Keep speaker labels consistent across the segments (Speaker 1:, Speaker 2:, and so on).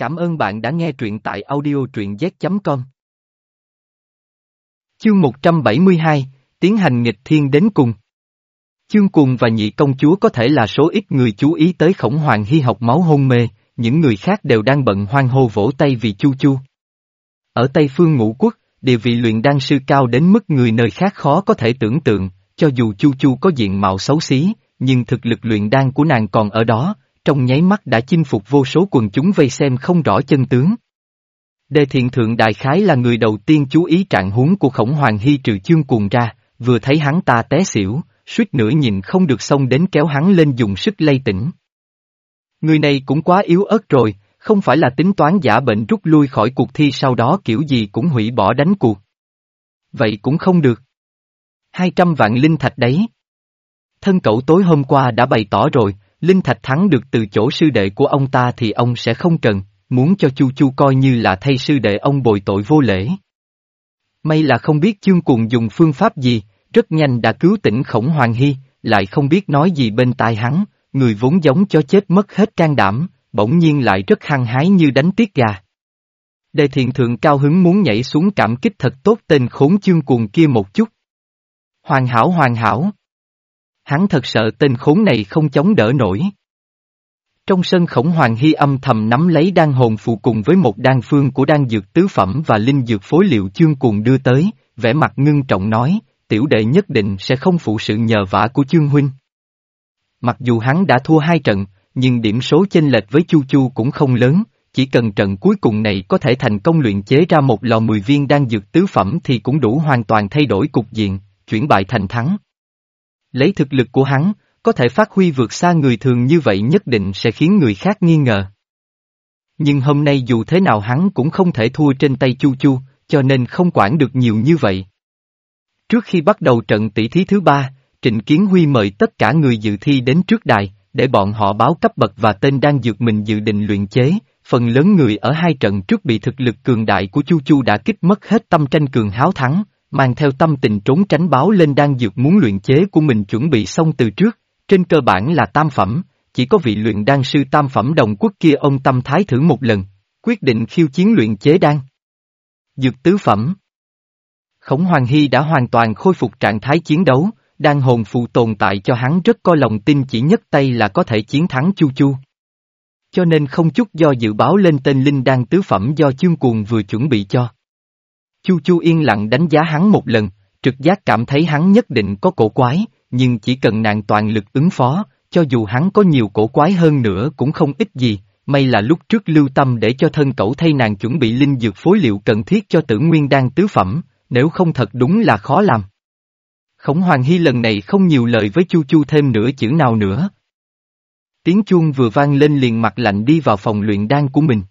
Speaker 1: Cảm ơn bạn đã nghe truyện tại audio truyện z.com. Chương 172, Tiến hành nghịch thiên đến cùng. Chương cùng và nhị công chúa có thể là số ít người chú ý tới khổng hoàng hy học máu hôn mê, những người khác đều đang bận hoang hô vỗ tay vì chu chu. Ở Tây Phương Ngũ Quốc, địa vị luyện đan sư cao đến mức người nơi khác khó có thể tưởng tượng, cho dù chu chu có diện mạo xấu xí, nhưng thực lực luyện đan của nàng còn ở đó, trong nháy mắt đã chinh phục vô số quần chúng vây xem không rõ chân tướng. Đề thiện thượng đại khái là người đầu tiên chú ý trạng huống của khổng hoàng hy trừ chương cuồng ra, vừa thấy hắn ta té xỉu, suýt nữa nhìn không được xông đến kéo hắn lên dùng sức lay tỉnh. Người này cũng quá yếu ớt rồi, không phải là tính toán giả bệnh rút lui khỏi cuộc thi sau đó kiểu gì cũng hủy bỏ đánh cuộc. Vậy cũng không được. 200 vạn linh thạch đấy. Thân cậu tối hôm qua đã bày tỏ rồi, linh thạch thắng được từ chỗ sư đệ của ông ta thì ông sẽ không cần, muốn cho Chu Chu coi như là thay sư đệ ông bồi tội vô lễ. May là không biết chương cùng dùng phương pháp gì, rất nhanh đã cứu tỉnh khổng hoàng hy, lại không biết nói gì bên tai hắn, người vốn giống cho chết mất hết can đảm, bỗng nhiên lại rất hăng hái như đánh tiết gà. Đề thiện thượng cao hứng muốn nhảy xuống cảm kích thật tốt tên khốn chương cuồng kia một chút. Hoàn hảo hoàn hảo. Hắn thật sợ tên khốn này không chống đỡ nổi. Trong sân khổng hoàng hy âm thầm nắm lấy đan hồn phụ cùng với một đan phương của đan dược tứ phẩm và linh dược phối liệu chương cuồng đưa tới, vẻ mặt ngưng trọng nói, tiểu đệ nhất định sẽ không phụ sự nhờ vả của chương huynh. Mặc dù hắn đã thua hai trận, nhưng điểm số chênh lệch với Chu Chu cũng không lớn, chỉ cần trận cuối cùng này có thể thành công luyện chế ra một lò 10 viên đan dược tứ phẩm thì cũng đủ hoàn toàn thay đổi cục diện, chuyển bại thành thắng. Lấy thực lực của hắn, có thể phát huy vượt xa người thường như vậy nhất định sẽ khiến người khác nghi ngờ. Nhưng hôm nay dù thế nào hắn cũng không thể thua trên tay Chu Chu, cho nên không quản được nhiều như vậy. Trước khi bắt đầu trận tỷ thí thứ ba, Trịnh Kiến Huy mời tất cả người dự thi đến trước đài, để bọn họ báo cấp bậc và tên đang dược mình dự định luyện chế. Phần lớn người ở hai trận trước bị thực lực cường đại của Chu Chu đã kích mất hết tâm tranh cường háo thắng, mang theo tâm tình trốn tránh báo lên đang dược muốn luyện chế của mình chuẩn bị xong từ trước, trên cơ bản là tam phẩm, chỉ có vị luyện đan sư tam phẩm đồng quốc kia ông tâm thái thử một lần, quyết định khiêu chiến luyện chế đan. Dược tứ phẩm Khổng Hoàng Hy đã hoàn toàn khôi phục trạng thái chiến đấu, đan hồn phụ tồn tại cho hắn rất có lòng tin chỉ nhất tay là có thể chiến thắng Chu Chu. Cho nên không chút do dự báo lên tên Linh Đan tứ phẩm do chương cuồng vừa chuẩn bị cho. Chu Chu yên lặng đánh giá hắn một lần, trực giác cảm thấy hắn nhất định có cổ quái, nhưng chỉ cần nàng toàn lực ứng phó, cho dù hắn có nhiều cổ quái hơn nữa cũng không ít gì, may là lúc trước lưu tâm để cho thân cậu thay nàng chuẩn bị linh dược phối liệu cần thiết cho tử nguyên đan tứ phẩm, nếu không thật đúng là khó làm. Khổng Hoàng Hy lần này không nhiều lời với Chu Chu thêm nửa chữ nào nữa. Tiếng chuông vừa vang lên liền mặt lạnh đi vào phòng luyện đan của mình.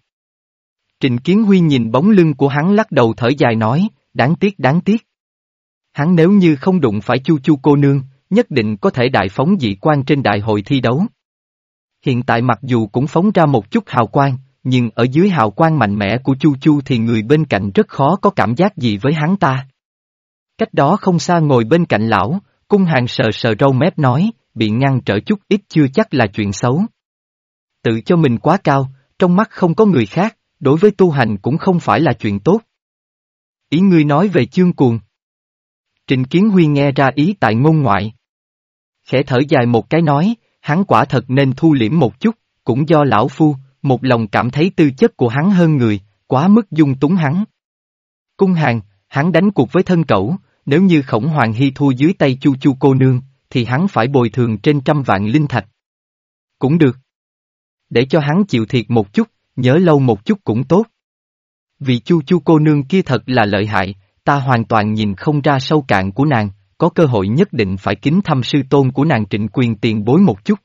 Speaker 1: Trịnh Kiến Huy nhìn bóng lưng của hắn lắc đầu thở dài nói, đáng tiếc đáng tiếc. Hắn nếu như không đụng phải Chu Chu cô nương, nhất định có thể đại phóng dị quan trên đại hội thi đấu. Hiện tại mặc dù cũng phóng ra một chút hào quang, nhưng ở dưới hào quang mạnh mẽ của Chu Chu thì người bên cạnh rất khó có cảm giác gì với hắn ta. Cách đó không xa ngồi bên cạnh lão, cung hàng sờ sờ râu mép nói, bị ngăn trở chút ít chưa chắc là chuyện xấu. Tự cho mình quá cao, trong mắt không có người khác, đối với tu hành cũng không phải là chuyện tốt. Ý ngươi nói về chương cuồng. Trịnh Kiến Huy nghe ra ý tại ngôn ngoại. Khẽ thở dài một cái nói, hắn quả thật nên thu liễm một chút, cũng do lão phu, một lòng cảm thấy tư chất của hắn hơn người, quá mức dung túng hắn. Cung hàng, hắn đánh cuộc với thân cẩu, nếu như khổng hoàng hy thua dưới tay chu chu cô nương, thì hắn phải bồi thường trên trăm vạn linh thạch. Cũng được. Để cho hắn chịu thiệt một chút, nhớ lâu một chút cũng tốt. Vì chu chu cô nương kia thật là lợi hại, ta hoàn toàn nhìn không ra sâu cạn của nàng, có cơ hội nhất định phải kính thăm sư tôn của nàng trịnh quyền tiền bối một chút.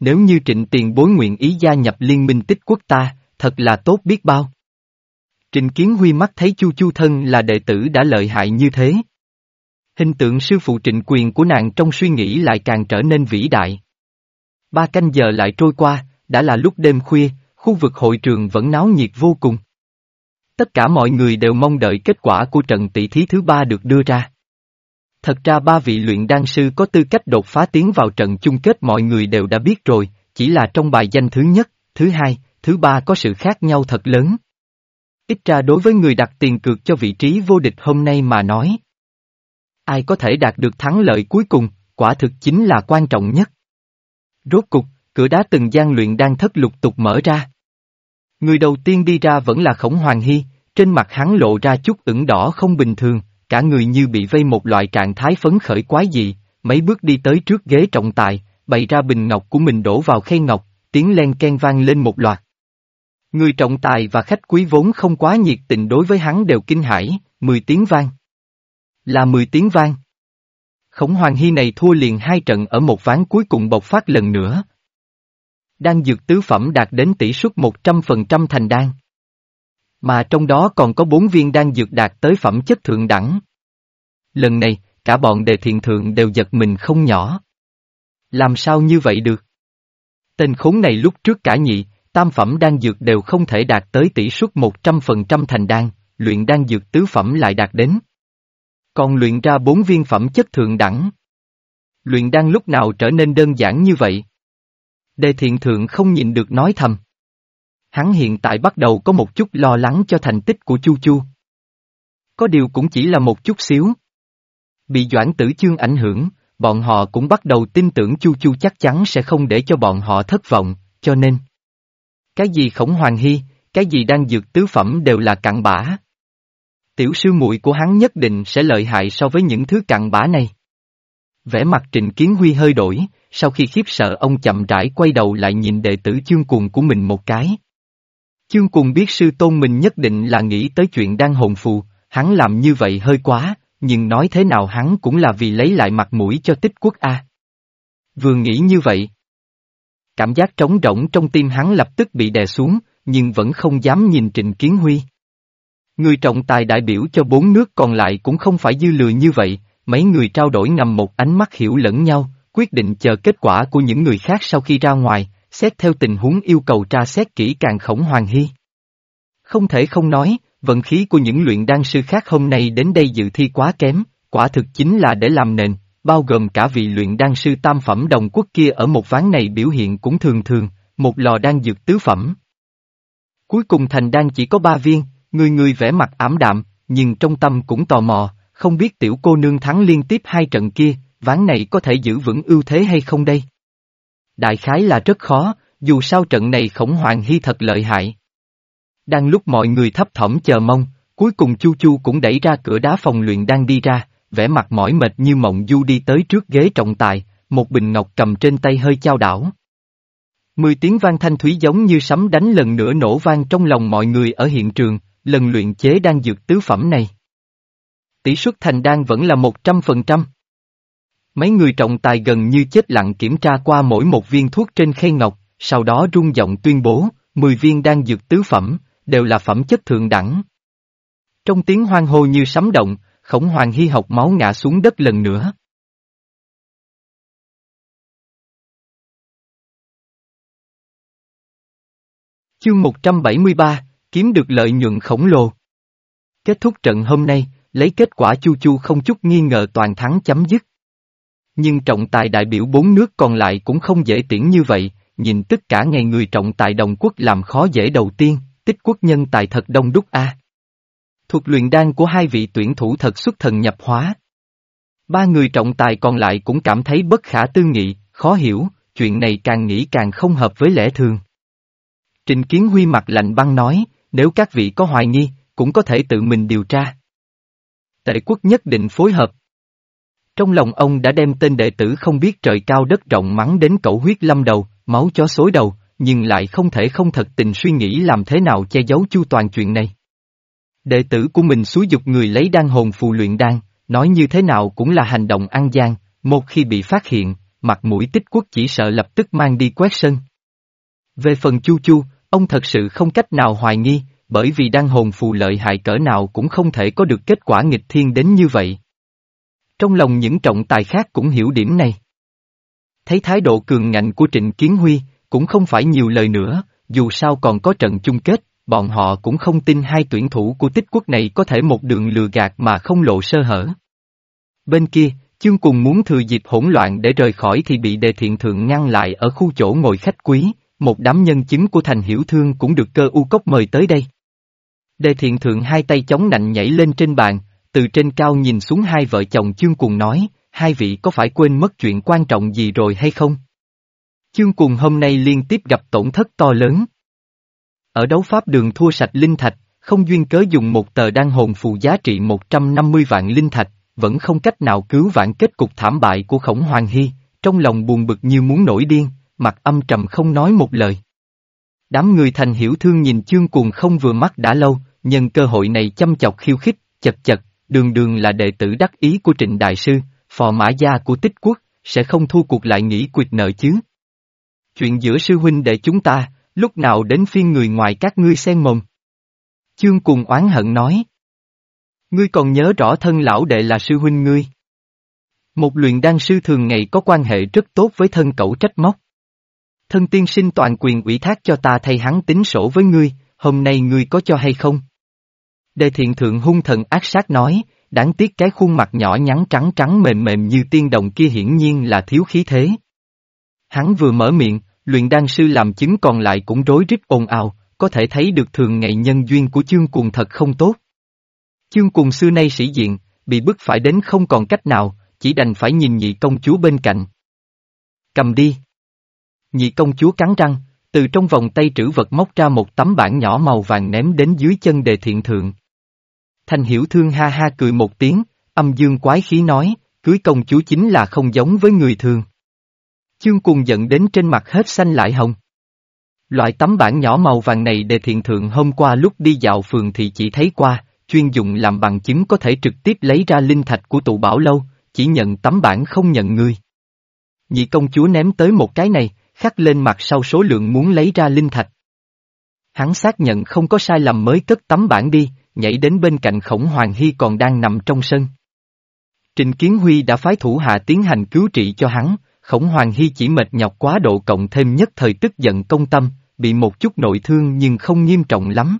Speaker 1: Nếu như trịnh tiền bối nguyện ý gia nhập liên minh tích quốc ta, thật là tốt biết bao. Trịnh Kiến Huy mắt thấy Chu Chu thân là đệ tử đã lợi hại như thế. Hình tượng sư phụ trịnh quyền của nàng trong suy nghĩ lại càng trở nên vĩ đại. Ba canh giờ lại trôi qua, đã là lúc đêm khuya, khu vực hội trường vẫn náo nhiệt vô cùng. Tất cả mọi người đều mong đợi kết quả của trận tỷ thí thứ ba được đưa ra. Thật ra ba vị luyện đan sư có tư cách đột phá tiến vào trận chung kết mọi người đều đã biết rồi, chỉ là trong bài danh thứ nhất, thứ hai, thứ ba có sự khác nhau thật lớn. Ít ra đối với người đặt tiền cược cho vị trí vô địch hôm nay mà nói. Ai có thể đạt được thắng lợi cuối cùng, quả thực chính là quan trọng nhất. Rốt cục, cửa đá từng gian luyện đang thất lục tục mở ra. Người đầu tiên đi ra vẫn là Khổng Hoàng Hy, trên mặt hắn lộ ra chút ửng đỏ không bình thường, cả người như bị vây một loại trạng thái phấn khởi quái dị, mấy bước đi tới trước ghế trọng tài, bày ra bình ngọc của mình đổ vào khay ngọc, tiếng len ken vang lên một loạt. Người trọng tài và khách quý vốn không quá nhiệt tình đối với hắn đều kinh hãi, 10 tiếng vang. Là 10 tiếng vang. Khổng Hoàng Hy này thua liền hai trận ở một ván cuối cùng bộc phát lần nữa. Đan dược tứ phẩm đạt đến tỷ suất 100% thành đan. Mà trong đó còn có bốn viên đan dược đạt tới phẩm chất thượng đẳng. Lần này, cả bọn đề thiện thượng đều giật mình không nhỏ. Làm sao như vậy được? Tên khốn này lúc trước cả nhị, tam phẩm đan dược đều không thể đạt tới tỷ suất 100% thành đan, luyện đan dược tứ phẩm lại đạt đến. Còn luyện ra bốn viên phẩm chất thượng đẳng. Luyện đan lúc nào trở nên đơn giản như vậy? Đề thiện thượng không nhịn được nói thầm. Hắn hiện tại bắt đầu có một chút lo lắng cho thành tích của Chu Chu. Có điều cũng chỉ là một chút xíu. Bị Doãn Tử Chương ảnh hưởng, bọn họ cũng bắt đầu tin tưởng Chu Chu chắc chắn sẽ không để cho bọn họ thất vọng, cho nên. Cái gì khổng hoàng hy, cái gì đang dược tứ phẩm đều là cặn bã. Tiểu sư muội của hắn nhất định sẽ lợi hại so với những thứ cặn bã này. Vẻ mặt Trịnh Kiến Huy hơi đổi, sau khi khiếp sợ ông chậm rãi quay đầu lại nhìn đệ tử chương cuồng của mình một cái. Chương cuồng biết sư tôn mình nhất định là nghĩ tới chuyện đang hồn phù, hắn làm như vậy hơi quá, nhưng nói thế nào hắn cũng là vì lấy lại mặt mũi cho tích quốc A. Vừa nghĩ như vậy. Cảm giác trống rỗng trong tim hắn lập tức bị đè xuống, nhưng vẫn không dám nhìn Trịnh Kiến Huy. Người trọng tài đại biểu cho bốn nước còn lại cũng không phải dư lừa như vậy, mấy người trao đổi ngầm một ánh mắt hiểu lẫn nhau, quyết định chờ kết quả của những người khác sau khi ra ngoài, xét theo tình huống yêu cầu tra xét kỹ càng khổng hoàng hy. Không thể không nói, vận khí của những luyện đan sư khác hôm nay đến đây dự thi quá kém, quả thực chính là để làm nền, bao gồm cả vị luyện đan sư tam phẩm đồng quốc kia ở một ván này biểu hiện cũng thường thường, một lò đan dược tứ phẩm. Cuối cùng thành đan chỉ có ba viên, người người vẻ mặt ảm đạm, nhưng trong tâm cũng tò mò, không biết tiểu cô nương thắng liên tiếp hai trận kia, ván này có thể giữ vững ưu thế hay không đây? Đại khái là rất khó, dù sao trận này khổng hoàng hy thật lợi hại. Đang lúc mọi người thấp thỏm chờ mong, cuối cùng Chu Chu cũng đẩy ra cửa đá phòng luyện đang đi ra, vẻ mặt mỏi mệt như mộng du đi tới trước ghế trọng tài, một bình ngọc cầm trên tay hơi trao đảo. Mười tiếng vang thanh thúy giống như sấm đánh lần nữa nổ vang trong lòng mọi người ở hiện trường, lần luyện chế đang dược tứ phẩm này. Tỷ suất thành đan vẫn là một trăm phần trăm. Mấy người trọng tài gần như chết lặng kiểm tra qua mỗi một viên thuốc trên khay ngọc, sau đó rung giọng tuyên bố, 10 viên đang dược tứ phẩm, đều là phẩm chất thượng đẳng. Trong tiếng hoang hô như sấm động, khổng hoàng hy học máu ngã xuống đất lần nữa. Chương 173, kiếm được lợi nhuận khổng lồ. Kết thúc trận hôm nay, lấy kết quả chu chu không chút nghi ngờ toàn thắng chấm dứt. Nhưng trọng tài đại biểu bốn nước còn lại cũng không dễ tiễn như vậy, nhìn tất cả ngày người trọng tài đồng quốc làm khó dễ đầu tiên, tích quốc nhân tài thật đông đúc a. Thuộc luyện đan của hai vị tuyển thủ thật xuất thần nhập hóa. Ba người trọng tài còn lại cũng cảm thấy bất khả tư nghị, khó hiểu, chuyện này càng nghĩ càng không hợp với lẽ thường. Trình Kiến Huy mặt lạnh băng nói, nếu các vị có hoài nghi, cũng có thể tự mình điều tra. Tệ quốc nhất định phối hợp. Trong lòng ông đã đem tên đệ tử không biết trời cao đất rộng mắng đến cẩu huyết lâm đầu, máu chó xối đầu, nhưng lại không thể không thật tình suy nghĩ làm thế nào che giấu chu toàn chuyện này. Đệ tử của mình xúi dục người lấy đan hồn phù luyện đan, nói như thế nào cũng là hành động ăn gian, một khi bị phát hiện, mặt mũi tích quốc chỉ sợ lập tức mang đi quét sân. Về phần chu chu, ông thật sự không cách nào hoài nghi, bởi vì đan hồn phù lợi hại cỡ nào cũng không thể có được kết quả nghịch thiên đến như vậy. Trong lòng những trọng tài khác cũng hiểu điểm này. Thấy thái độ cường ngạnh của Trịnh Kiến Huy, cũng không phải nhiều lời nữa, dù sao còn có trận chung kết, bọn họ cũng không tin hai tuyển thủ của tích quốc này có thể một đường lừa gạt mà không lộ sơ hở. Bên kia, chương cùng muốn thừa dịp hỗn loạn để rời khỏi thì bị đề thiện thượng ngăn lại ở khu chỗ ngồi khách quý, một đám nhân chứng của thành hiểu thương cũng được cơ u cốc mời tới đây. Đề thiện thượng hai tay chống nạnh nhảy lên trên bàn, từ trên cao nhìn xuống hai vợ chồng chương cùng nói, hai vị có phải quên mất chuyện quan trọng gì rồi hay không? Chương cùng hôm nay liên tiếp gặp tổn thất to lớn. Ở đấu pháp đường thua sạch linh thạch, không duyên cớ dùng một tờ đan hồn phù giá trị 150 vạn linh thạch, vẫn không cách nào cứu vãn kết cục thảm bại của khổng hoàng hy, trong lòng buồn bực như muốn nổi điên, mặt âm trầm không nói một lời. Đám người thành hiểu thương nhìn chương cùng không vừa mắt đã lâu, nhân cơ hội này chăm chọc khiêu khích, chật chật, đường đường là đệ tử đắc ý của trịnh đại sư, phò mã gia của tích quốc, sẽ không thu cuộc lại nghĩ quyệt nợ chứ. Chuyện giữa sư huynh đệ chúng ta, lúc nào đến phiên người ngoài các ngươi xen mồm. Chương cùng oán hận nói. Ngươi còn nhớ rõ thân lão đệ là sư huynh ngươi. Một luyện đan sư thường ngày có quan hệ rất tốt với thân cậu trách móc. Thân tiên sinh toàn quyền ủy thác cho ta thay hắn tính sổ với ngươi, hôm nay ngươi có cho hay không? Đề thiện thượng hung thần ác sát nói, đáng tiếc cái khuôn mặt nhỏ nhắn trắng trắng mềm mềm như tiên đồng kia hiển nhiên là thiếu khí thế. Hắn vừa mở miệng, luyện đan sư làm chứng còn lại cũng rối rít ồn ào, có thể thấy được thường ngày nhân duyên của chương cuồng thật không tốt. Chương cuồng xưa nay sĩ diện, bị bức phải đến không còn cách nào, chỉ đành phải nhìn nhị công chúa bên cạnh. Cầm đi. Nhị công chúa cắn răng, từ trong vòng tay trữ vật móc ra một tấm bản nhỏ màu vàng ném đến dưới chân đề thiện thượng. Thanh hiểu thương ha ha cười một tiếng, âm dương quái khí nói, cưới công chúa chính là không giống với người thường. Chương cùng giận đến trên mặt hết xanh lại hồng. Loại tấm bản nhỏ màu vàng này đề thiện thượng hôm qua lúc đi dạo phường thì chỉ thấy qua, chuyên dụng làm bằng chứng có thể trực tiếp lấy ra linh thạch của tụ bảo lâu, chỉ nhận tấm bản không nhận người. Nhị công chúa ném tới một cái này, khắc lên mặt sau số lượng muốn lấy ra linh thạch. Hắn xác nhận không có sai lầm mới cất tấm bản đi, nhảy đến bên cạnh khổng hoàng hy còn đang nằm trong sân. Trình Kiến Huy đã phái thủ hạ tiến hành cứu trị cho hắn, khổng hoàng hy chỉ mệt nhọc quá độ cộng thêm nhất thời tức giận công tâm, bị một chút nội thương nhưng không nghiêm trọng lắm.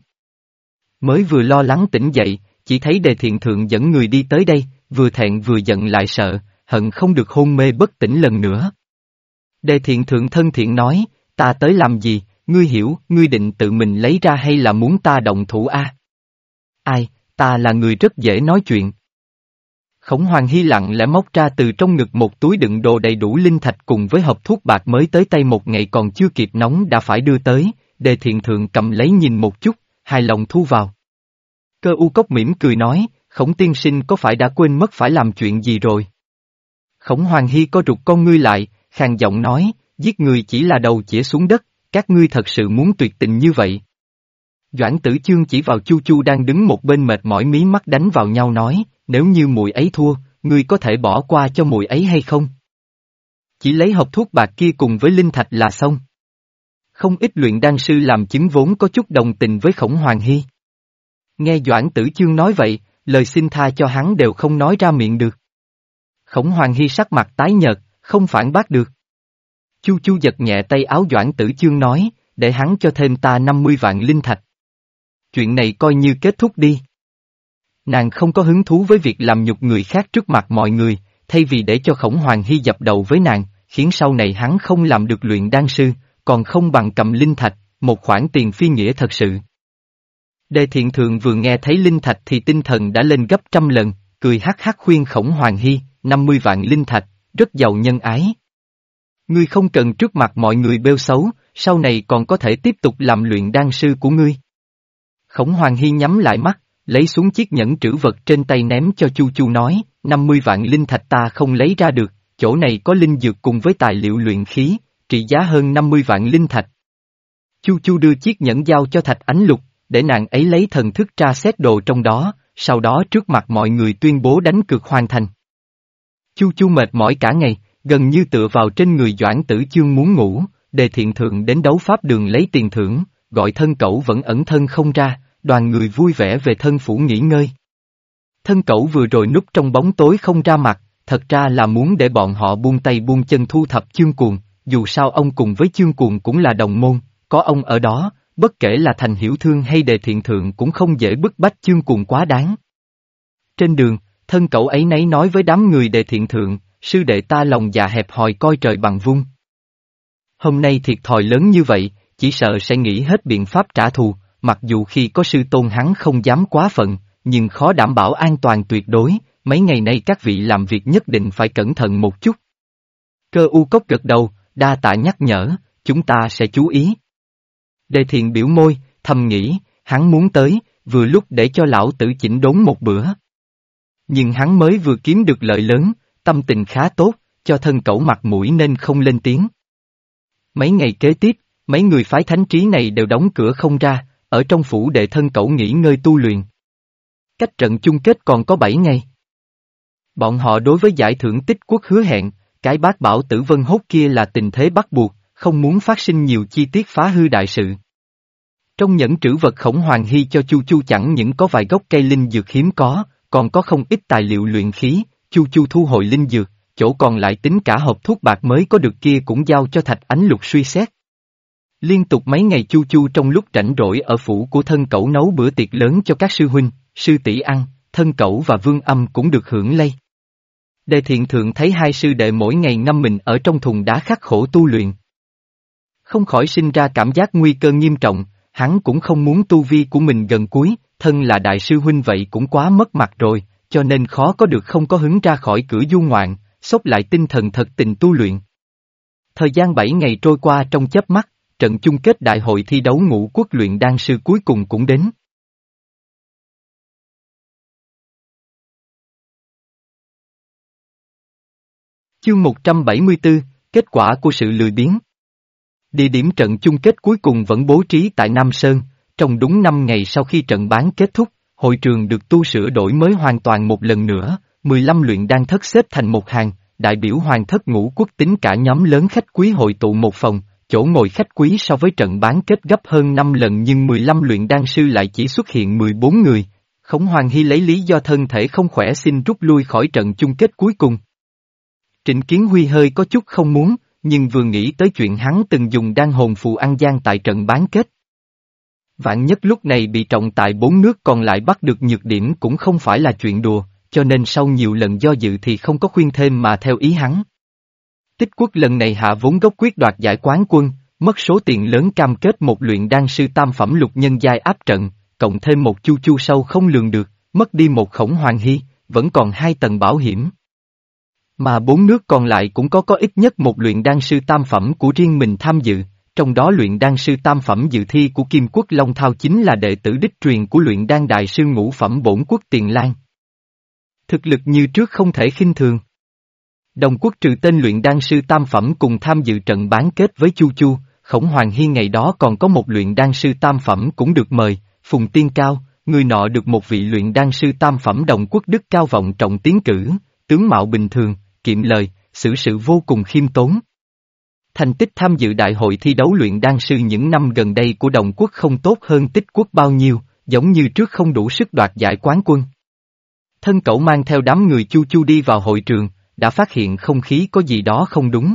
Speaker 1: Mới vừa lo lắng tỉnh dậy, chỉ thấy đề thiện thượng dẫn người đi tới đây, vừa thẹn vừa giận lại sợ, hận không được hôn mê bất tỉnh lần nữa. Đề thiện thượng thân thiện nói, ta tới làm gì, ngươi hiểu, ngươi định tự mình lấy ra hay là muốn ta động thủ a? Ai, ta là người rất dễ nói chuyện. Khổng Hoàng Hy lặng lẽ móc ra từ trong ngực một túi đựng đồ đầy đủ linh thạch cùng với hộp thuốc bạc mới tới tay một ngày còn chưa kịp nóng đã phải đưa tới, đề thiện thượng cầm lấy nhìn một chút, hài lòng thu vào. Cơ u cốc mỉm cười nói, khổng tiên sinh có phải đã quên mất phải làm chuyện gì rồi? Khổng Hoàng Hy có rụt con ngươi lại, khàn giọng nói, giết người chỉ là đầu chĩa xuống đất, các ngươi thật sự muốn tuyệt tình như vậy. Doãn tử chương chỉ vào Chu Chu đang đứng một bên mệt mỏi mí mắt đánh vào nhau nói, nếu như mùi ấy thua, ngươi có thể bỏ qua cho mùi ấy hay không? Chỉ lấy hộp thuốc bạc kia cùng với linh thạch là xong. Không ít luyện đan sư làm chứng vốn có chút đồng tình với khổng hoàng hy. Nghe Doãn tử chương nói vậy, lời xin tha cho hắn đều không nói ra miệng được. Khổng hoàng hy sắc mặt tái nhợt, không phản bác được. Chu chu giật nhẹ tay áo Doãn tử chương nói, để hắn cho thêm ta 50 vạn linh thạch. Chuyện này coi như kết thúc đi. Nàng không có hứng thú với việc làm nhục người khác trước mặt mọi người, thay vì để cho khổng hoàng hy dập đầu với nàng, khiến sau này hắn không làm được luyện đan sư, còn không bằng cầm linh thạch, một khoản tiền phi nghĩa thật sự. Đề thiện thượng vừa nghe thấy linh thạch thì tinh thần đã lên gấp trăm lần, cười hắc hắc khuyên khổng hoàng hy, 50 vạn linh thạch, rất giàu nhân ái. Ngươi không cần trước mặt mọi người bêu xấu, sau này còn có thể tiếp tục làm luyện đan sư của ngươi. Khổng Hoàng Hy nhắm lại mắt, lấy xuống chiếc nhẫn trữ vật trên tay ném cho Chu Chu nói, 50 vạn linh thạch ta không lấy ra được, chỗ này có linh dược cùng với tài liệu luyện khí, trị giá hơn 50 vạn linh thạch. Chu Chu đưa chiếc nhẫn giao cho Thạch Ánh Lục, để nàng ấy lấy thần thức tra xét đồ trong đó, sau đó trước mặt mọi người tuyên bố đánh cược hoàn thành. Chu Chu mệt mỏi cả ngày, gần như tựa vào trên người Doãn Tử Chương muốn ngủ, đề thiện thượng đến đấu pháp đường lấy tiền thưởng, gọi thân cậu vẫn ẩn thân không ra, đoàn người vui vẻ về thân phủ nghỉ ngơi. Thân cậu vừa rồi núp trong bóng tối không ra mặt, thật ra là muốn để bọn họ buông tay buông chân thu thập chương cuồng, dù sao ông cùng với chương cuồng cũng là đồng môn, có ông ở đó, bất kể là thành hiểu thương hay đề thiện thượng cũng không dễ bức bách chương cuồng quá đáng. Trên đường, thân cậu ấy nấy nói với đám người đề thiện thượng, sư đệ ta lòng dạ hẹp hòi coi trời bằng vung. Hôm nay thiệt thòi lớn như vậy, chỉ sợ sẽ nghĩ hết biện pháp trả thù, mặc dù khi có sư tôn hắn không dám quá phận, nhưng khó đảm bảo an toàn tuyệt đối, mấy ngày nay các vị làm việc nhất định phải cẩn thận một chút. Cơ u cốc gật đầu, đa tạ nhắc nhở, chúng ta sẽ chú ý. Đề thiện biểu môi, thầm nghĩ, hắn muốn tới, vừa lúc để cho lão tử chỉnh đốn một bữa. Nhưng hắn mới vừa kiếm được lợi lớn, tâm tình khá tốt, cho thân cẩu mặt mũi nên không lên tiếng. Mấy ngày kế tiếp, mấy người phái thánh trí này đều đóng cửa không ra, ở trong phủ đệ thân cậu nghỉ ngơi tu luyện. Cách trận chung kết còn có 7 ngày. Bọn họ đối với giải thưởng tích quốc hứa hẹn, cái bác bảo tử vân hốt kia là tình thế bắt buộc, không muốn phát sinh nhiều chi tiết phá hư đại sự. Trong những trữ vật khổng hoàng hy cho Chu Chu chẳng những có vài gốc cây linh dược hiếm có, còn có không ít tài liệu luyện khí, Chu Chu thu hồi linh dược, chỗ còn lại tính cả hộp thuốc bạc mới có được kia cũng giao cho thạch ánh lục suy xét. Liên tục mấy ngày Chu Chu trong lúc rảnh rỗi ở phủ của thân cẩu nấu bữa tiệc lớn cho các sư huynh, sư tỷ ăn, thân cẩu và vương âm cũng được hưởng lây. Đề thiện thượng thấy hai sư đệ mỗi ngày ngâm mình ở trong thùng đá khắc khổ tu luyện. Không khỏi sinh ra cảm giác nguy cơ nghiêm trọng, hắn cũng không muốn tu vi của mình gần cuối, thân là đại sư huynh vậy cũng quá mất mặt rồi, cho nên khó có được không có hứng ra khỏi cửa du ngoạn, xốc lại tinh thần thật tình tu luyện. Thời gian bảy ngày trôi qua trong chớp mắt, trận chung kết đại hội thi đấu ngũ quốc luyện đan sư cuối cùng cũng đến. Chương 174, kết quả của sự lười biếng. Địa điểm trận chung kết cuối cùng vẫn bố trí tại Nam Sơn, trong đúng 5 ngày sau khi trận bán kết thúc, hội trường được tu sửa đổi mới hoàn toàn một lần nữa, 15 luyện đan thất xếp thành một hàng, đại biểu hoàng thất ngũ quốc tính cả nhóm lớn khách quý hội tụ một phòng, chỗ ngồi khách quý so với trận bán kết gấp hơn 5 lần nhưng 15 luyện đan sư lại chỉ xuất hiện 14 người. Khổng Hoàng Hy lấy lý do thân thể không khỏe xin rút lui khỏi trận chung kết cuối cùng. Trịnh Kiến Huy hơi có chút không muốn, nhưng vừa nghĩ tới chuyện hắn từng dùng đan hồn phù ăn gian tại trận bán kết. Vạn nhất lúc này bị trọng tại bốn nước còn lại bắt được nhược điểm cũng không phải là chuyện đùa, cho nên sau nhiều lần do dự thì không có khuyên thêm mà theo ý hắn. Tích quốc lần này hạ vốn gốc quyết đoạt giải quán quân, mất số tiền lớn cam kết một luyện đan sư tam phẩm lục nhân giai áp trận, cộng thêm một chu chu sâu không lường được, mất đi một khổng hoàng hy, vẫn còn hai tầng bảo hiểm. Mà bốn nước còn lại cũng có có ít nhất một luyện đan sư tam phẩm của riêng mình tham dự, trong đó luyện đan sư tam phẩm dự thi của Kim Quốc Long Thao chính là đệ tử đích truyền của luyện đan đại sư ngũ phẩm bổn quốc Tiền Lan. Thực lực như trước không thể khinh thường. Đồng quốc trừ tên luyện đan sư tam phẩm cùng tham dự trận bán kết với Chu Chu, Khổng Hoàng Hiên ngày đó còn có một luyện đan sư tam phẩm cũng được mời, Phùng Tiên Cao, người nọ được một vị luyện đan sư tam phẩm đồng quốc đức cao vọng trọng tiến cử, tướng mạo bình thường, kiệm lời, xử sự vô cùng khiêm tốn. Thành tích tham dự đại hội thi đấu luyện đan sư những năm gần đây của đồng quốc không tốt hơn tích quốc bao nhiêu, giống như trước không đủ sức đoạt giải quán quân. Thân cậu mang theo đám người chu chu đi vào hội trường, đã phát hiện không khí có gì đó không đúng.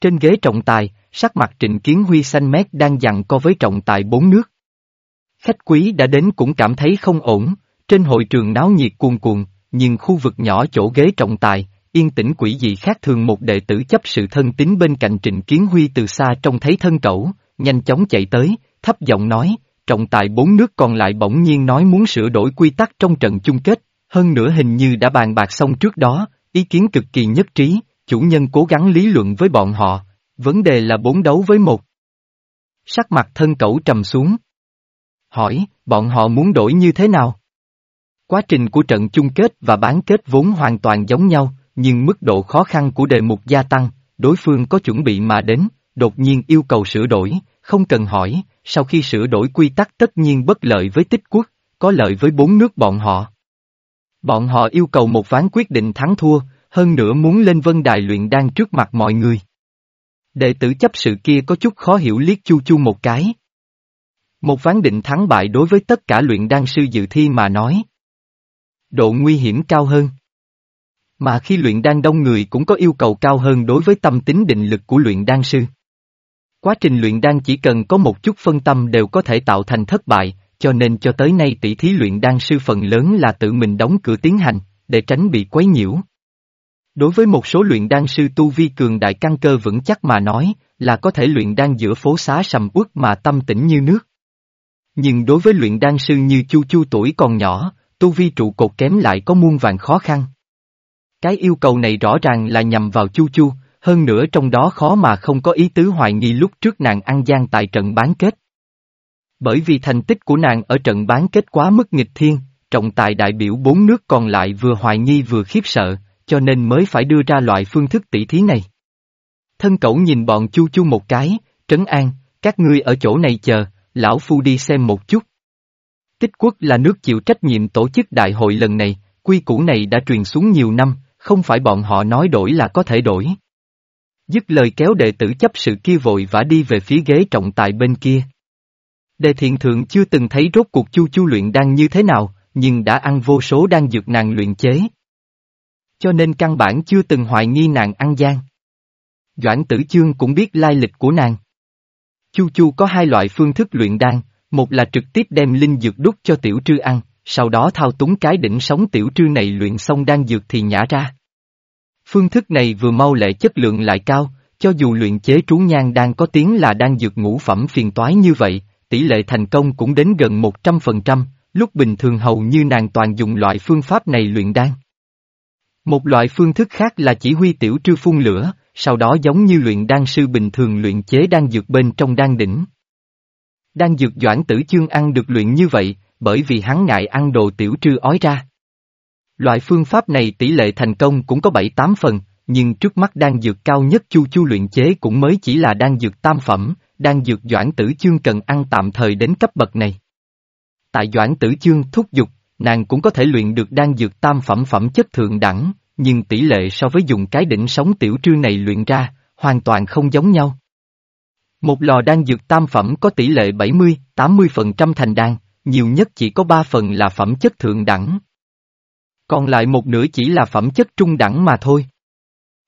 Speaker 1: Trên ghế trọng tài, sắc mặt trịnh kiến huy xanh mét đang dặn co với trọng tài bốn nước. Khách quý đã đến cũng cảm thấy không ổn, trên hội trường náo nhiệt cuồn cuộn, nhưng khu vực nhỏ chỗ ghế trọng tài, yên tĩnh quỷ dị khác thường một đệ tử chấp sự thân tín bên cạnh Trịnh Kiến Huy từ xa trông thấy thân cẩu, nhanh chóng chạy tới, thấp giọng nói, trọng tài bốn nước còn lại bỗng nhiên nói muốn sửa đổi quy tắc trong trận chung kết, hơn nữa hình như đã bàn bạc xong trước đó, ý kiến cực kỳ nhất trí, chủ nhân cố gắng lý luận với bọn họ, vấn đề là bốn đấu với một. Sắc mặt thân cẩu trầm xuống. Hỏi, bọn họ muốn đổi như thế nào? Quá trình của trận chung kết và bán kết vốn hoàn toàn giống nhau, nhưng mức độ khó khăn của đề mục gia tăng, đối phương có chuẩn bị mà đến, đột nhiên yêu cầu sửa đổi, không cần hỏi, sau khi sửa đổi quy tắc tất nhiên bất lợi với tích quốc, có lợi với bốn nước bọn họ. Bọn họ yêu cầu một ván quyết định thắng thua, hơn nữa muốn lên vân đài luyện đan trước mặt mọi người. Đệ tử chấp sự kia có chút khó hiểu liếc chu chu một cái. Một ván định thắng bại đối với tất cả luyện đan sư dự thi mà nói. Độ nguy hiểm cao hơn. Mà khi luyện đan đông người cũng có yêu cầu cao hơn đối với tâm tính định lực của luyện đan sư. Quá trình luyện đan chỉ cần có một chút phân tâm đều có thể tạo thành thất bại, cho nên cho tới nay tỷ thí luyện đan sư phần lớn là tự mình đóng cửa tiến hành, để tránh bị quấy nhiễu. Đối với một số luyện đan sư tu vi cường đại căn cơ vững chắc mà nói, là có thể luyện đan giữa phố xá sầm uất mà tâm tĩnh như nước. Nhưng đối với luyện đan sư như Chu Chu tuổi còn nhỏ, tu vi trụ cột kém lại có muôn vàng khó khăn. Cái yêu cầu này rõ ràng là nhằm vào Chu Chu, hơn nữa trong đó khó mà không có ý tứ hoài nghi lúc trước nàng ăn gian tại trận bán kết. Bởi vì thành tích của nàng ở trận bán kết quá mức nghịch thiên, trọng tài đại biểu bốn nước còn lại vừa hoài nghi vừa khiếp sợ, cho nên mới phải đưa ra loại phương thức tỷ thí này. Thân cẩu nhìn bọn chu chu một cái, trấn an, các ngươi ở chỗ này chờ, lão phu đi xem một chút. Tích quốc là nước chịu trách nhiệm tổ chức đại hội lần này, quy củ này đã truyền xuống nhiều năm, không phải bọn họ nói đổi là có thể đổi. Dứt lời kéo đệ tử chấp sự kia vội vã đi về phía ghế trọng tài bên kia. Đề thiện thượng chưa từng thấy rốt cuộc chu chu luyện đang như thế nào, nhưng đã ăn vô số đang dược nàng luyện chế. Cho nên căn bản chưa từng hoài nghi nàng ăn gian. Doãn tử chương cũng biết lai lịch của nàng. Chu chu có hai loại phương thức luyện đan, một là trực tiếp đem linh dược đút cho tiểu trư ăn, sau đó thao túng cái đỉnh sống tiểu trư này luyện xong đan dược thì nhả ra. Phương thức này vừa mau lệ chất lượng lại cao, cho dù luyện chế trú nhan đang có tiếng là đan dược ngũ phẩm phiền toái như vậy, tỷ lệ thành công cũng đến gần 100%, lúc bình thường hầu như nàng toàn dùng loại phương pháp này luyện đan. Một loại phương thức khác là chỉ huy tiểu trư phun lửa, sau đó giống như luyện đan sư bình thường luyện chế đan dược bên trong đan đỉnh. Đan dược doãn tử chương ăn được luyện như vậy, bởi vì hắn ngại ăn đồ tiểu trư ói ra. Loại phương pháp này tỷ lệ thành công cũng có 7-8 phần, nhưng trước mắt đan dược cao nhất chu chu luyện chế cũng mới chỉ là đan dược tam phẩm, đan dược doãn tử chương cần ăn tạm thời đến cấp bậc này. Tại doãn tử chương thúc giục, nàng cũng có thể luyện được đan dược tam phẩm phẩm chất thượng đẳng, nhưng tỷ lệ so với dùng cái đỉnh sống tiểu trư này luyện ra, hoàn toàn không giống nhau. Một lò đan dược tam phẩm có tỷ lệ 70-80% thành đan, nhiều nhất chỉ có 3 phần là phẩm chất thượng đẳng. Còn lại một nửa chỉ là phẩm chất trung đẳng mà thôi.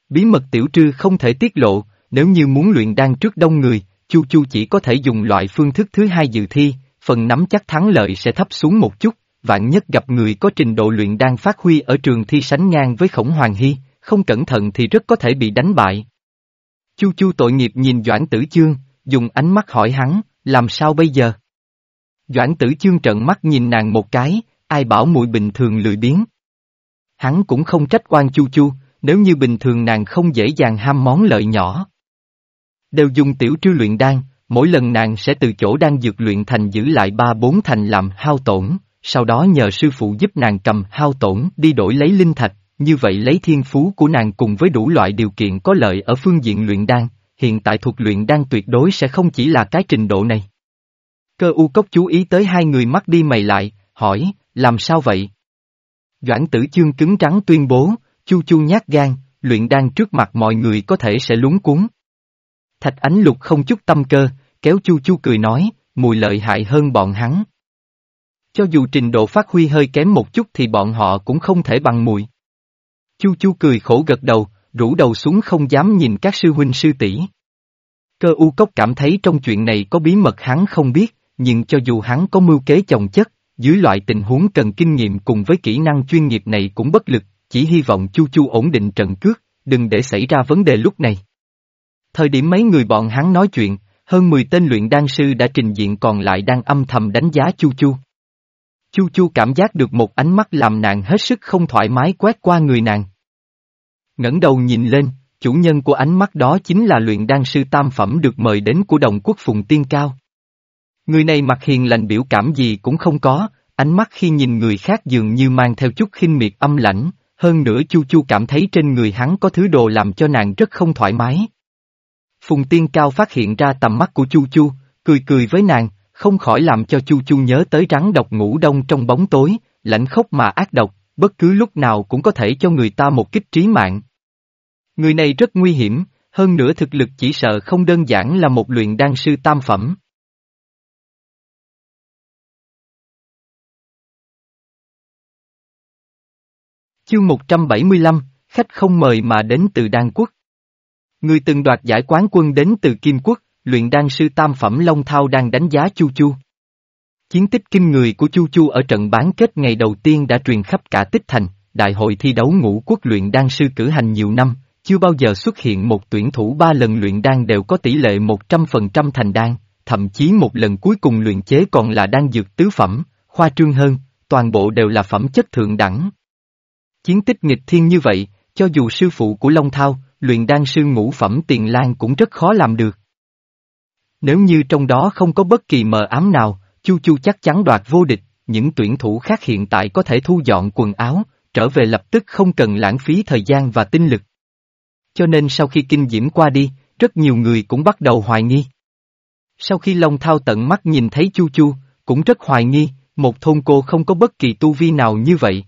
Speaker 1: Bí mật tiểu trư không thể tiết lộ, nếu như muốn luyện đan trước đông người, Chu Chu chỉ có thể dùng loại phương thức thứ hai dự thi, phần nắm chắc thắng lợi sẽ thấp xuống một chút, vạn nhất gặp người có trình độ luyện đan phát huy ở trường thi sánh ngang với khổng hoàng hy, không cẩn thận thì rất có thể bị đánh bại. Chu Chu tội nghiệp nhìn Doãn Tử Chương, dùng ánh mắt hỏi hắn, làm sao bây giờ? Doãn Tử Chương trợn mắt nhìn nàng một cái, ai bảo muội bình thường lười biếng. Hắn cũng không trách quan Chu Chu, nếu như bình thường nàng không dễ dàng ham món lợi nhỏ. Đều dùng tiểu trư luyện đan, mỗi lần nàng sẽ từ chỗ đang dược luyện thành giữ lại ba bốn thành làm hao tổn, sau đó nhờ sư phụ giúp nàng cầm hao tổn đi đổi lấy linh thạch, như vậy lấy thiên phú của nàng cùng với đủ loại điều kiện có lợi ở phương diện luyện đan, hiện tại thuộc luyện đan tuyệt đối sẽ không chỉ là cái trình độ này. Cơ u cốc chú ý tới hai người mắt đi mày lại, hỏi, làm sao vậy? Doãn tử chương cứng trắng tuyên bố, chu chu nhát gan, luyện đan trước mặt mọi người có thể sẽ lúng cuốn. Thạch ánh lục không chút tâm cơ, kéo chu chu cười nói, mùi lợi hại hơn bọn hắn. Cho dù trình độ phát huy hơi kém một chút thì bọn họ cũng không thể bằng mùi. Chu chu cười khổ gật đầu, rủ đầu xuống không dám nhìn các sư huynh sư tỷ. Cơ u cốc cảm thấy trong chuyện này có bí mật hắn không biết, nhưng cho dù hắn có mưu kế chồng chất, dưới loại tình huống cần kinh nghiệm cùng với kỹ năng chuyên nghiệp này cũng bất lực, chỉ hy vọng Chu Chu ổn định trận cước, đừng để xảy ra vấn đề lúc này. Thời điểm mấy người bọn hắn nói chuyện, hơn 10 tên luyện đan sư đã trình diện còn lại đang âm thầm đánh giá Chu Chu. Chu Chu cảm giác được một ánh mắt làm nàng hết sức không thoải mái quét qua người nàng. ngẩng đầu nhìn lên, chủ nhân của ánh mắt đó chính là luyện đan sư tam phẩm được mời đến của đồng quốc Phùng Tiên Cao. Người này mặt hiền lành biểu cảm gì cũng không có, ánh mắt khi nhìn người khác dường như mang theo chút khinh miệt âm lãnh, hơn nữa Chu Chu cảm thấy trên người hắn có thứ đồ làm cho nàng rất không thoải mái. Phùng Tiên Cao phát hiện ra tầm mắt của Chu Chu, cười cười với nàng, không khỏi làm cho Chu Chu nhớ tới rắn độc ngủ đông trong bóng tối, lãnh khốc mà ác độc, bất cứ lúc nào cũng có thể cho người ta một kích trí mạng. Người này rất nguy hiểm, hơn nữa thực lực chỉ sợ không đơn giản là một luyện đan sư tam phẩm. Chương 175, khách không mời mà đến từ Đan Quốc. Người từng đoạt giải quán quân đến từ Kim Quốc, luyện đan sư tam phẩm Long Thao đang đánh giá Chu Chu. Chiến tích kinh người của Chu Chu ở trận bán kết ngày đầu tiên đã truyền khắp cả tích thành, đại hội thi đấu ngũ quốc luyện đan sư cử hành nhiều năm, chưa bao giờ xuất hiện một tuyển thủ ba lần luyện đan đều có tỷ lệ 100% thành đan, thậm chí một lần cuối cùng luyện chế còn là đan dược tứ phẩm, khoa trương hơn, toàn bộ đều là phẩm chất thượng đẳng. Chiến tích nghịch thiên như vậy, cho dù sư phụ của Long Thao, luyện đan sư ngũ phẩm tiền lan cũng rất khó làm được. Nếu như trong đó không có bất kỳ mờ ám nào, Chu Chu chắc chắn đoạt vô địch, những tuyển thủ khác hiện tại có thể thu dọn quần áo, trở về lập tức không cần lãng phí thời gian và tinh lực. Cho nên sau khi kinh diễm qua đi, rất nhiều người cũng bắt đầu hoài nghi. Sau khi Long Thao tận mắt nhìn thấy Chu Chu, cũng rất hoài nghi, một thôn cô không có bất kỳ tu vi nào như vậy.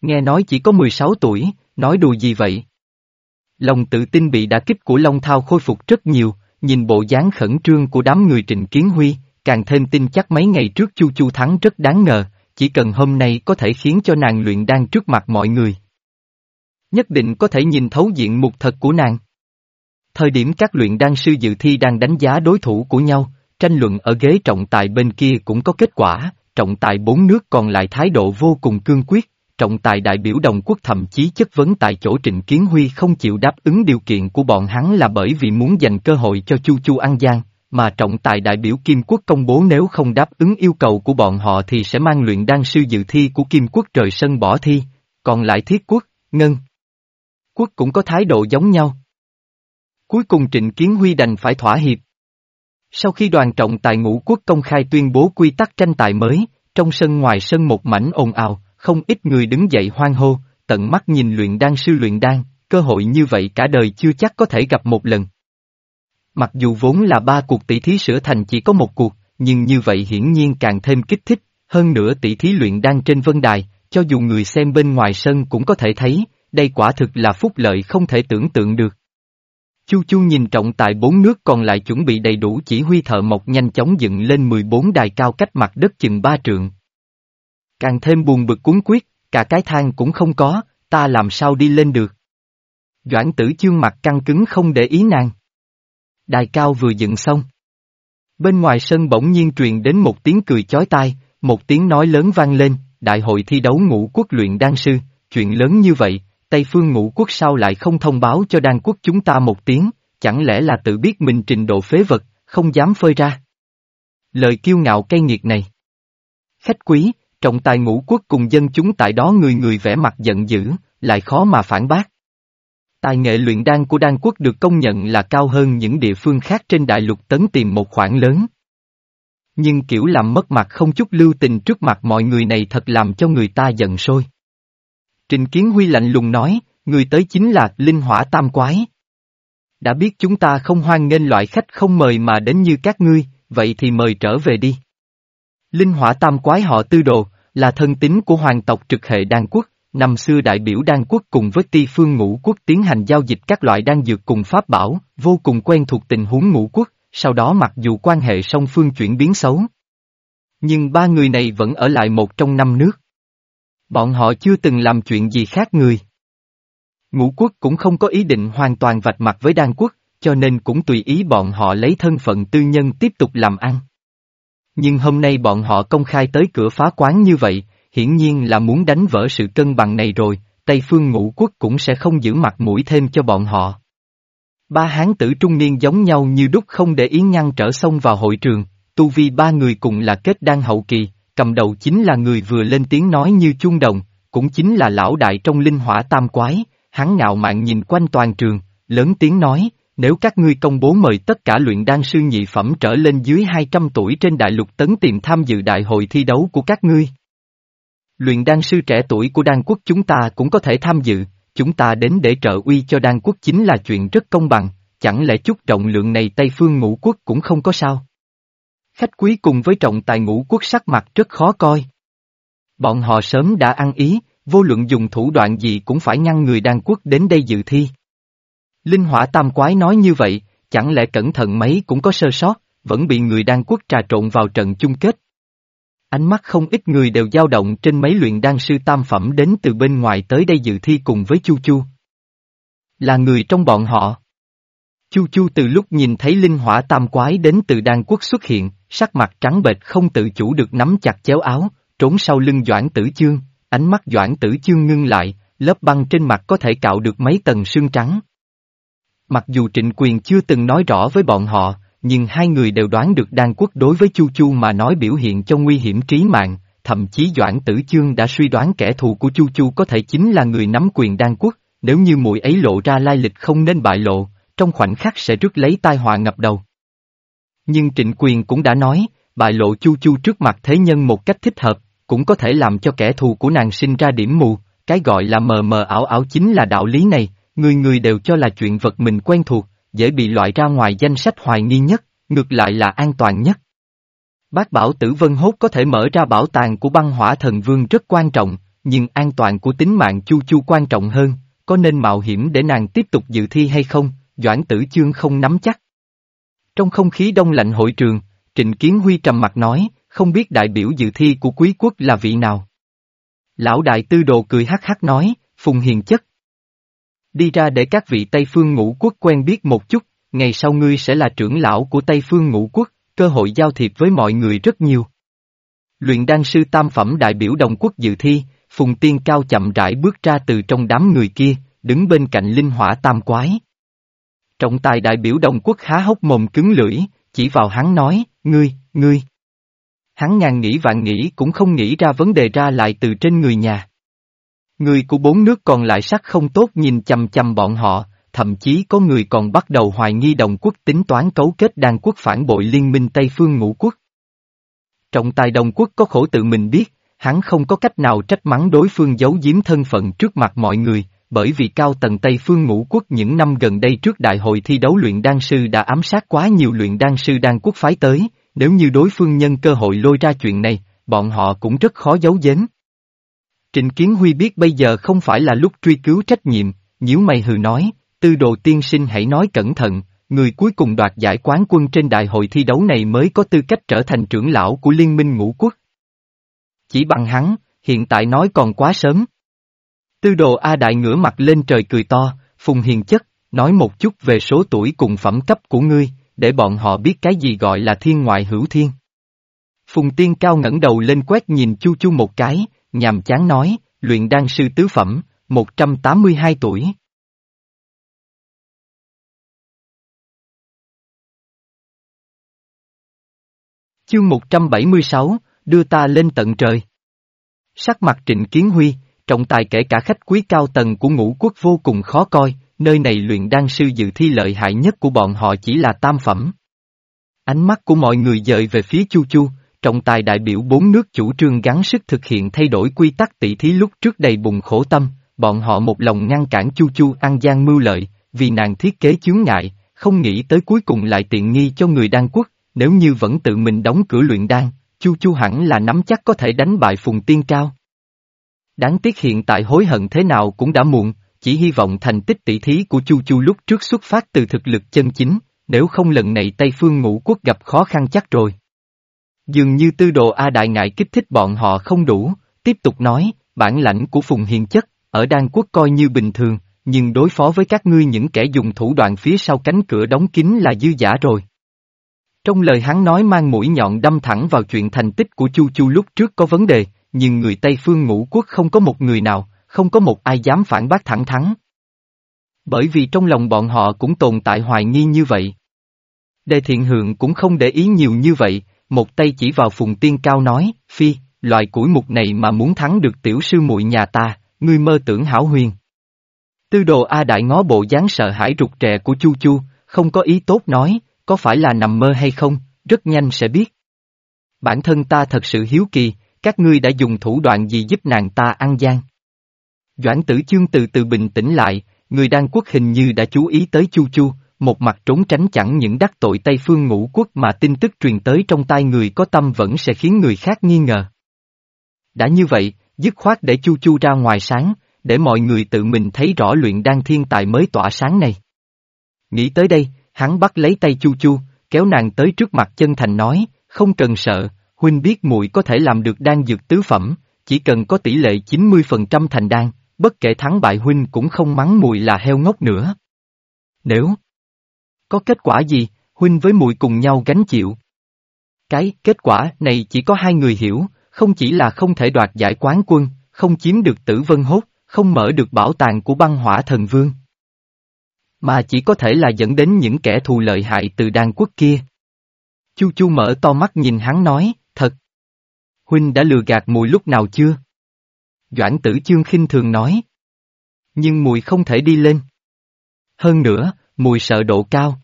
Speaker 1: Nghe nói chỉ có 16 tuổi, nói đùa gì vậy? Lòng tự tin bị đả kích của Long Thao khôi phục rất nhiều, nhìn bộ dáng khẩn trương của đám người Trịnh Kiến Huy, càng thêm tin chắc mấy ngày trước Chu Chu thắng rất đáng ngờ, chỉ cần hôm nay có thể khiến cho nàng luyện đan trước mặt mọi người. Nhất định có thể nhìn thấu diện mục thật của nàng. Thời điểm các luyện đan sư dự thi đang đánh giá đối thủ của nhau, tranh luận ở ghế trọng tài bên kia cũng có kết quả, trọng tài bốn nước còn lại thái độ vô cùng cương quyết, trọng tài đại biểu đồng quốc thậm chí chất vấn tại chỗ Trịnh Kiến Huy không chịu đáp ứng điều kiện của bọn hắn là bởi vì muốn dành cơ hội cho Chu Chu an giang mà trọng tài đại biểu Kim Quốc công bố nếu không đáp ứng yêu cầu của bọn họ thì sẽ mang luyện đan sư dự thi của Kim Quốc trời sân bỏ thi, còn lại Thiết Quốc, Ngân. Quốc cũng có thái độ giống nhau. Cuối cùng Trịnh Kiến Huy đành phải thỏa hiệp. Sau khi đoàn trọng tài ngũ quốc công khai tuyên bố quy tắc tranh tài mới, trong sân ngoài sân một mảnh ồn ào, không ít người đứng dậy hoang hô, tận mắt nhìn luyện đan sư luyện đan, cơ hội như vậy cả đời chưa chắc có thể gặp một lần. Mặc dù vốn là ba cuộc tỷ thí sửa thành chỉ có một cuộc, nhưng như vậy hiển nhiên càng thêm kích thích, hơn nữa tỷ thí luyện đan trên vân đài, cho dù người xem bên ngoài sân cũng có thể thấy, đây quả thực là phúc lợi không thể tưởng tượng được. Chu Chu nhìn trọng tại bốn nước còn lại chuẩn bị đầy đủ chỉ huy thợ mộc nhanh chóng dựng lên 14 đài cao cách mặt đất chừng ba trượng. Càng thêm buồn bực cuốn quyết, cả cái thang cũng không có, ta làm sao đi lên được. Doãn tử chương mặt căng cứng không để ý nàng. Đài cao vừa dựng xong. Bên ngoài sân bỗng nhiên truyền đến một tiếng cười chói tai, một tiếng nói lớn vang lên, đại hội thi đấu ngũ quốc luyện đan sư, chuyện lớn như vậy, Tây phương ngũ quốc sao lại không thông báo cho đan quốc chúng ta một tiếng, chẳng lẽ là tự biết mình trình độ phế vật, không dám phơi ra. Lời kiêu ngạo cay nghiệt này. Khách quý, trọng tài ngũ quốc cùng dân chúng tại đó người người vẻ mặt giận dữ, lại khó mà phản bác. Tài nghệ luyện đan của đan quốc được công nhận là cao hơn những địa phương khác trên đại lục tấn tìm một khoản lớn. Nhưng kiểu làm mất mặt không chút lưu tình trước mặt mọi người này thật làm cho người ta giận sôi. Trình Kiến Huy lạnh lùng nói, người tới chính là Linh Hỏa Tam Quái. Đã biết chúng ta không hoan nghênh loại khách không mời mà đến như các ngươi, vậy thì mời trở về đi. Linh Hỏa Tam Quái họ tư đồ, là thân tín của hoàng tộc trực hệ đan quốc, năm xưa đại biểu đan quốc cùng với ti phương ngũ quốc tiến hành giao dịch các loại đan dược cùng pháp bảo, vô cùng quen thuộc tình huống ngũ quốc, sau đó mặc dù quan hệ song phương chuyển biến xấu. Nhưng ba người này vẫn ở lại một trong năm nước. Bọn họ chưa từng làm chuyện gì khác người. Ngũ quốc cũng không có ý định hoàn toàn vạch mặt với đan quốc, cho nên cũng tùy ý bọn họ lấy thân phận tư nhân tiếp tục làm ăn. Nhưng hôm nay bọn họ công khai tới cửa phá quán như vậy, hiển nhiên là muốn đánh vỡ sự cân bằng này rồi, Tây phương ngũ quốc cũng sẽ không giữ mặt mũi thêm cho bọn họ. Ba hán tử trung niên giống nhau như đúc không để ý ngăn trở xông vào hội trường, tu vi ba người cùng là kết đan hậu kỳ, cầm đầu chính là người vừa lên tiếng nói như chuông đồng, cũng chính là lão đại trong linh hỏa tam quái, hắn ngạo mạn nhìn quanh toàn trường, lớn tiếng nói, nếu các ngươi công bố mời tất cả luyện đan sư nhị phẩm trở lên dưới 200 tuổi trên đại lục tấn tìm tham dự đại hội thi đấu của các ngươi. Luyện đan sư trẻ tuổi của đan quốc chúng ta cũng có thể tham dự, chúng ta đến để trợ uy cho đan quốc chính là chuyện rất công bằng, chẳng lẽ chút trọng lượng này Tây Phương ngũ quốc cũng không có sao. Khách quý cùng với trọng tài ngũ quốc sắc mặt rất khó coi. Bọn họ sớm đã ăn ý, vô luận dùng thủ đoạn gì cũng phải ngăn người đan quốc đến đây dự thi. Linh hỏa tam quái nói như vậy, chẳng lẽ cẩn thận mấy cũng có sơ sót, vẫn bị người đan quốc trà trộn vào trận chung kết. Ánh mắt không ít người đều dao động trên mấy luyện đan sư tam phẩm đến từ bên ngoài tới đây dự thi cùng với Chu Chu. Là người trong bọn họ. Chu Chu từ lúc nhìn thấy linh hỏa tam quái đến từ đan quốc xuất hiện, sắc mặt trắng bệch không tự chủ được nắm chặt chéo áo, trốn sau lưng Doãn Tử Chương, ánh mắt Doãn Tử Chương ngưng lại, lớp băng trên mặt có thể cạo được mấy tầng sương trắng. Mặc dù trịnh quyền chưa từng nói rõ với bọn họ, nhưng hai người đều đoán được đan quốc đối với Chu Chu mà nói biểu hiện cho nguy hiểm trí mạng, thậm chí Doãn Tử Chương đã suy đoán kẻ thù của Chu Chu có thể chính là người nắm quyền đan quốc, nếu như muội ấy lộ ra lai lịch không nên bại lộ, trong khoảnh khắc sẽ rước lấy tai họa ngập đầu. Nhưng trịnh quyền cũng đã nói, bại lộ Chu Chu trước mặt thế nhân một cách thích hợp, cũng có thể làm cho kẻ thù của nàng sinh ra điểm mù, cái gọi là mờ mờ ảo ảo chính là đạo lý này, người người đều cho là chuyện vật mình quen thuộc, dễ bị loại ra ngoài danh sách hoài nghi nhất, ngược lại là an toàn nhất. Bác bảo tử vân hốt có thể mở ra bảo tàng của băng hỏa thần vương rất quan trọng, nhưng an toàn của tính mạng chu chu quan trọng hơn, có nên mạo hiểm để nàng tiếp tục dự thi hay không, Doãn tử chương không nắm chắc. Trong không khí đông lạnh hội trường, Trịnh Kiến Huy trầm mặt nói, không biết đại biểu dự thi của quý quốc là vị nào. Lão đại tư đồ cười hắc hắc nói, Phùng Hiền Chất. Đi ra để các vị Tây Phương ngũ quốc quen biết một chút, ngày sau ngươi sẽ là trưởng lão của Tây Phương ngũ quốc, cơ hội giao thiệp với mọi người rất nhiều. Luyện đan sư tam phẩm đại biểu đồng quốc dự thi, Phùng Tiên Cao chậm rãi bước ra từ trong đám người kia, đứng bên cạnh linh hỏa tam quái. Trọng tài đại biểu đồng quốc há hốc mồm cứng lưỡi, chỉ vào hắn nói, ngươi, ngươi. Hắn ngàn nghĩ vạn nghĩ cũng không nghĩ ra vấn đề ra lại từ trên người nhà. Người của bốn nước còn lại sắc không tốt nhìn chằm chằm bọn họ, thậm chí có người còn bắt đầu hoài nghi đồng quốc tính toán cấu kết đan quốc phản bội liên minh Tây Phương ngũ quốc. Trọng tài đồng quốc có khổ tự mình biết, hắn không có cách nào trách mắng đối phương giấu giếm thân phận trước mặt mọi người, bởi vì cao tầng Tây Phương ngũ quốc những năm gần đây trước đại hội thi đấu luyện đan sư đã ám sát quá nhiều luyện đan sư đan quốc phái tới, nếu như đối phương nhân cơ hội lôi ra chuyện này, bọn họ cũng rất khó giấu giếm. Trịnh Kiến Huy biết bây giờ không phải là lúc truy cứu trách nhiệm, nhíu mày hừ nói, tư đồ tiên sinh hãy nói cẩn thận, người cuối cùng đoạt giải quán quân trên đại hội thi đấu này mới có tư cách trở thành trưởng lão của Liên minh ngũ quốc. Chỉ bằng hắn, hiện tại nói còn quá sớm. Tư đồ A Đại ngửa mặt lên trời cười to, Phùng Hiền Chất, nói một chút về số tuổi cùng phẩm cấp của ngươi, để bọn họ biết cái gì gọi là thiên ngoại hữu thiên. Phùng Tiên Cao ngẩng đầu lên quét nhìn Chu Chu một cái, nhàm chán nói, luyện đan sư tứ phẩm, 182 tuổi. Chương 176, đưa ta lên tận trời. Sắc mặt trịnh kiến huy, trọng tài kể cả khách quý cao tầng của ngũ quốc vô cùng khó coi, nơi này luyện đan sư dự thi lợi hại nhất của bọn họ chỉ là tam phẩm. Ánh mắt của mọi người dời về phía Chu Chu, trọng tài đại biểu bốn nước chủ trương gắng sức thực hiện thay đổi quy tắc tỷ thí lúc trước đầy bùng khổ tâm, bọn họ một lòng ngăn cản Chu Chu ăn gian mưu lợi, vì nàng thiết kế chướng ngại, không nghĩ tới cuối cùng lại tiện nghi cho người đan quốc, nếu như vẫn tự mình đóng cửa luyện đan, Chu Chu hẳn là nắm chắc có thể đánh bại Phùng Tiên Cao. Đáng tiếc hiện tại hối hận thế nào cũng đã muộn, chỉ hy vọng thành tích tỷ thí của Chu Chu lúc trước xuất phát từ thực lực chân chính, nếu không lần này Tây Phương ngũ quốc gặp khó khăn chắc rồi. Dường như tư đồ A Đại ngại kích thích bọn họ không đủ, tiếp tục nói, bản lãnh của Phùng Hiền Chất, ở Đan Quốc coi như bình thường, nhưng đối phó với các ngươi những kẻ dùng thủ đoạn phía sau cánh cửa đóng kín là dư giả rồi. Trong lời hắn nói mang mũi nhọn đâm thẳng vào chuyện thành tích của Chu Chu lúc trước có vấn đề, nhưng người Tây Phương ngũ quốc không có một người nào, không có một ai dám phản bác thẳng thắn. Bởi vì trong lòng bọn họ cũng tồn tại hoài nghi như vậy. Đề thiện hượng cũng không để ý nhiều như vậy, một tay chỉ vào phùng tiên cao nói, phi, loại củi mục này mà muốn thắng được tiểu sư muội nhà ta, ngươi mơ tưởng hảo huyền. Tư đồ A Đại ngó bộ dáng sợ hãi rụt rè của Chu Chu, không có ý tốt nói, có phải là nằm mơ hay không, rất nhanh sẽ biết. Bản thân ta thật sự hiếu kỳ, các ngươi đã dùng thủ đoạn gì giúp nàng ta ăn gian. Doãn tử chương từ từ bình tĩnh lại, người đan quốc hình như đã chú ý tới Chu Chu, một mặt trốn tránh chẳng những đắc tội Tây Phương ngũ quốc mà tin tức truyền tới trong tai người có tâm vẫn sẽ khiến người khác nghi ngờ. Đã như vậy, dứt khoát để Chu Chu ra ngoài sáng, để mọi người tự mình thấy rõ luyện đan thiên tài mới tỏa sáng này. Nghĩ tới đây, hắn bắt lấy tay Chu Chu, kéo nàng tới trước mặt chân thành nói, không cần sợ, huynh biết muội có thể làm được đan dược tứ phẩm, chỉ cần có tỷ lệ 90% thành đan, bất kể thắng bại huynh cũng không mắng mùi là heo ngốc nữa. Nếu có kết quả gì, huynh với mùi cùng nhau gánh chịu. Cái kết quả này chỉ có hai người hiểu, không chỉ là không thể đoạt giải quán quân, không chiếm được tử vân hốt, không mở được bảo tàng của băng hỏa thần vương. Mà chỉ có thể là dẫn đến những kẻ thù lợi hại từ đan quốc kia. Chu Chu mở to mắt nhìn hắn nói, thật. Huynh đã lừa gạt mùi lúc nào chưa? Doãn tử chương khinh thường nói. Nhưng mùi không thể đi lên. Hơn nữa, mùi sợ độ cao.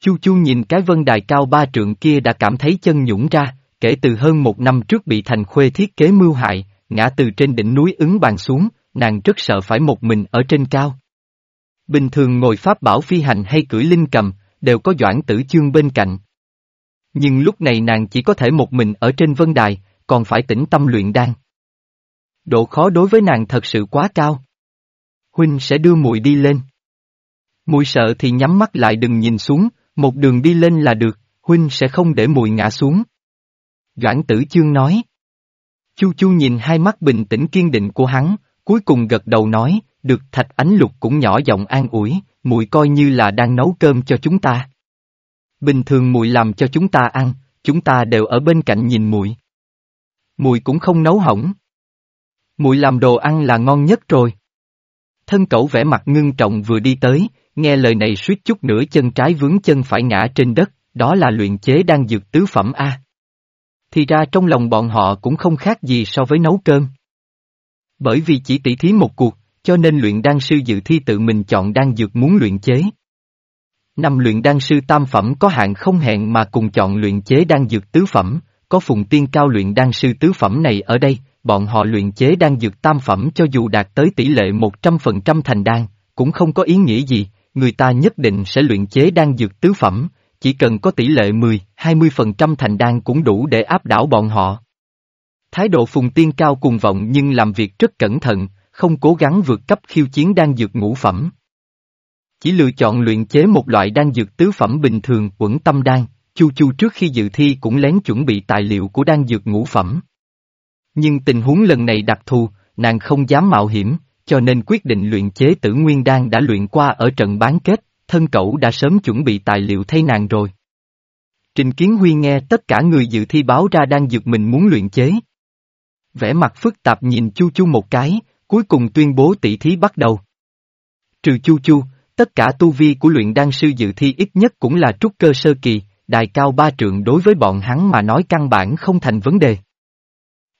Speaker 1: Chu Chu nhìn cái vân đài cao ba trượng kia đã cảm thấy chân nhũng ra, kể từ hơn một năm trước bị thành khuê thiết kế mưu hại, ngã từ trên đỉnh núi ứng bàn xuống, nàng rất sợ phải một mình ở trên cao. Bình thường ngồi pháp bảo phi hành hay cưỡi linh cầm, đều có doãn tử chương bên cạnh. Nhưng lúc này nàng chỉ có thể một mình ở trên vân đài, còn phải tĩnh tâm luyện đan. Độ khó đối với nàng thật sự quá cao. Huynh sẽ đưa muội đi lên. Muội sợ thì nhắm mắt lại đừng nhìn xuống, một đường đi lên là được, huynh sẽ không để muội ngã xuống. Doãn tử chương nói. Chu Chu nhìn hai mắt bình tĩnh kiên định của hắn, cuối cùng gật đầu nói, được thạch ánh lục cũng nhỏ giọng an ủi, muội coi như là đang nấu cơm cho chúng ta. Bình thường muội làm cho chúng ta ăn, chúng ta đều ở bên cạnh nhìn muội. Muội cũng không nấu hỏng. Muội làm đồ ăn là ngon nhất rồi. Thân cẩu vẻ mặt ngưng trọng vừa đi tới, nghe lời này suýt chút nữa chân trái vướng chân phải ngã trên đất, đó là luyện chế đang dược tứ phẩm A. Thì ra trong lòng bọn họ cũng không khác gì so với nấu cơm. Bởi vì chỉ tỉ thí một cuộc, cho nên luyện đan sư dự thi tự mình chọn đan dược muốn luyện chế. Năm luyện đan sư tam phẩm có hạn không hẹn mà cùng chọn luyện chế đan dược tứ phẩm, có phùng tiên cao luyện đan sư tứ phẩm này ở đây, bọn họ luyện chế đan dược tam phẩm cho dù đạt tới tỷ lệ 100% thành đan, cũng không có ý nghĩa gì, người ta nhất định sẽ luyện chế đan dược tứ phẩm, chỉ cần có tỷ lệ 10, 20% thành đan cũng đủ để áp đảo bọn họ. Thái độ phùng tiên cao cùng vọng nhưng làm việc rất cẩn thận, không cố gắng vượt cấp khiêu chiến đan dược ngũ phẩm. Chỉ lựa chọn luyện chế một loại đan dược tứ phẩm bình thường quẩn tâm đan, Chu Chu trước khi dự thi cũng lén chuẩn bị tài liệu của đan dược ngũ phẩm. Nhưng tình huống lần này đặc thù, nàng không dám mạo hiểm, cho nên quyết định luyện chế tử nguyên đan đã luyện qua ở trận bán kết, thân cậu đã sớm chuẩn bị tài liệu thay nàng rồi. Trình Kiến Huy nghe tất cả người dự thi báo ra đang dược mình muốn luyện chế. Vẻ mặt phức tạp nhìn Chu Chu một cái, cuối cùng tuyên bố tỷ thí bắt đầu. Trừ Chu Chu, tất cả tu vi của luyện đan sư dự thi ít nhất cũng là trúc cơ sơ kỳ, đài cao ba trượng đối với bọn hắn mà nói căn bản không thành vấn đề.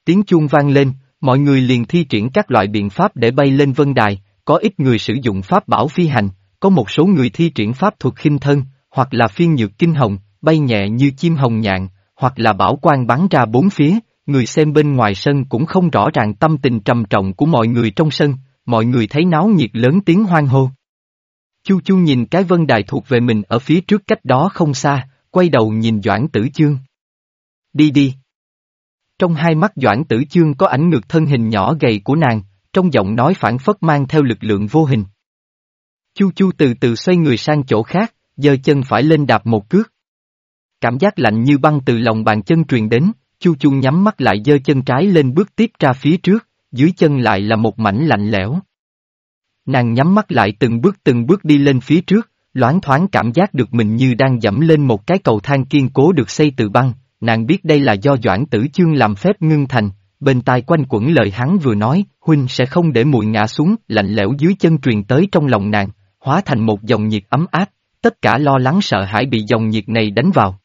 Speaker 1: Tiếng chuông vang lên, mọi người liền thi triển các loại biện pháp để bay lên vân đài, có ít người sử dụng pháp bảo phi hành, có một số người thi triển pháp thuật khinh thân, hoặc là phiên nhược kinh hồng, bay nhẹ như chim hồng nhạn, hoặc là bảo quan bắn ra bốn phía, người xem bên ngoài sân cũng không rõ ràng tâm tình trầm trọng của mọi người trong sân, mọi người thấy náo nhiệt lớn tiếng hoang hô. Chu Chu nhìn cái vân đài thuộc về mình ở phía trước cách đó không xa, quay đầu nhìn Doãn Tử Chương. Đi đi. Trong hai mắt Doãn Tử Chương có ảnh ngược thân hình nhỏ gầy của nàng, trong giọng nói phản phất mang theo lực lượng vô hình. Chu Chu từ từ xoay người sang chỗ khác, giơ chân phải lên đạp một cước. Cảm giác lạnh như băng từ lòng bàn chân truyền đến, Chu Chu nhắm mắt lại giơ chân trái lên bước tiếp ra phía trước, dưới chân lại là một mảnh lạnh lẽo. Nàng nhắm mắt lại từng bước từng bước đi lên phía trước, loáng thoáng cảm giác được mình như đang dẫm lên một cái cầu thang kiên cố được xây từ băng, nàng biết đây là do Doãn Tử Chương làm phép ngưng thành, bên tai quanh quẩn lời hắn vừa nói, huynh sẽ không để muội ngã xuống, lạnh lẽo dưới chân truyền tới trong lòng nàng, hóa thành một dòng nhiệt ấm áp, tất cả lo lắng sợ hãi bị dòng nhiệt này đánh vào.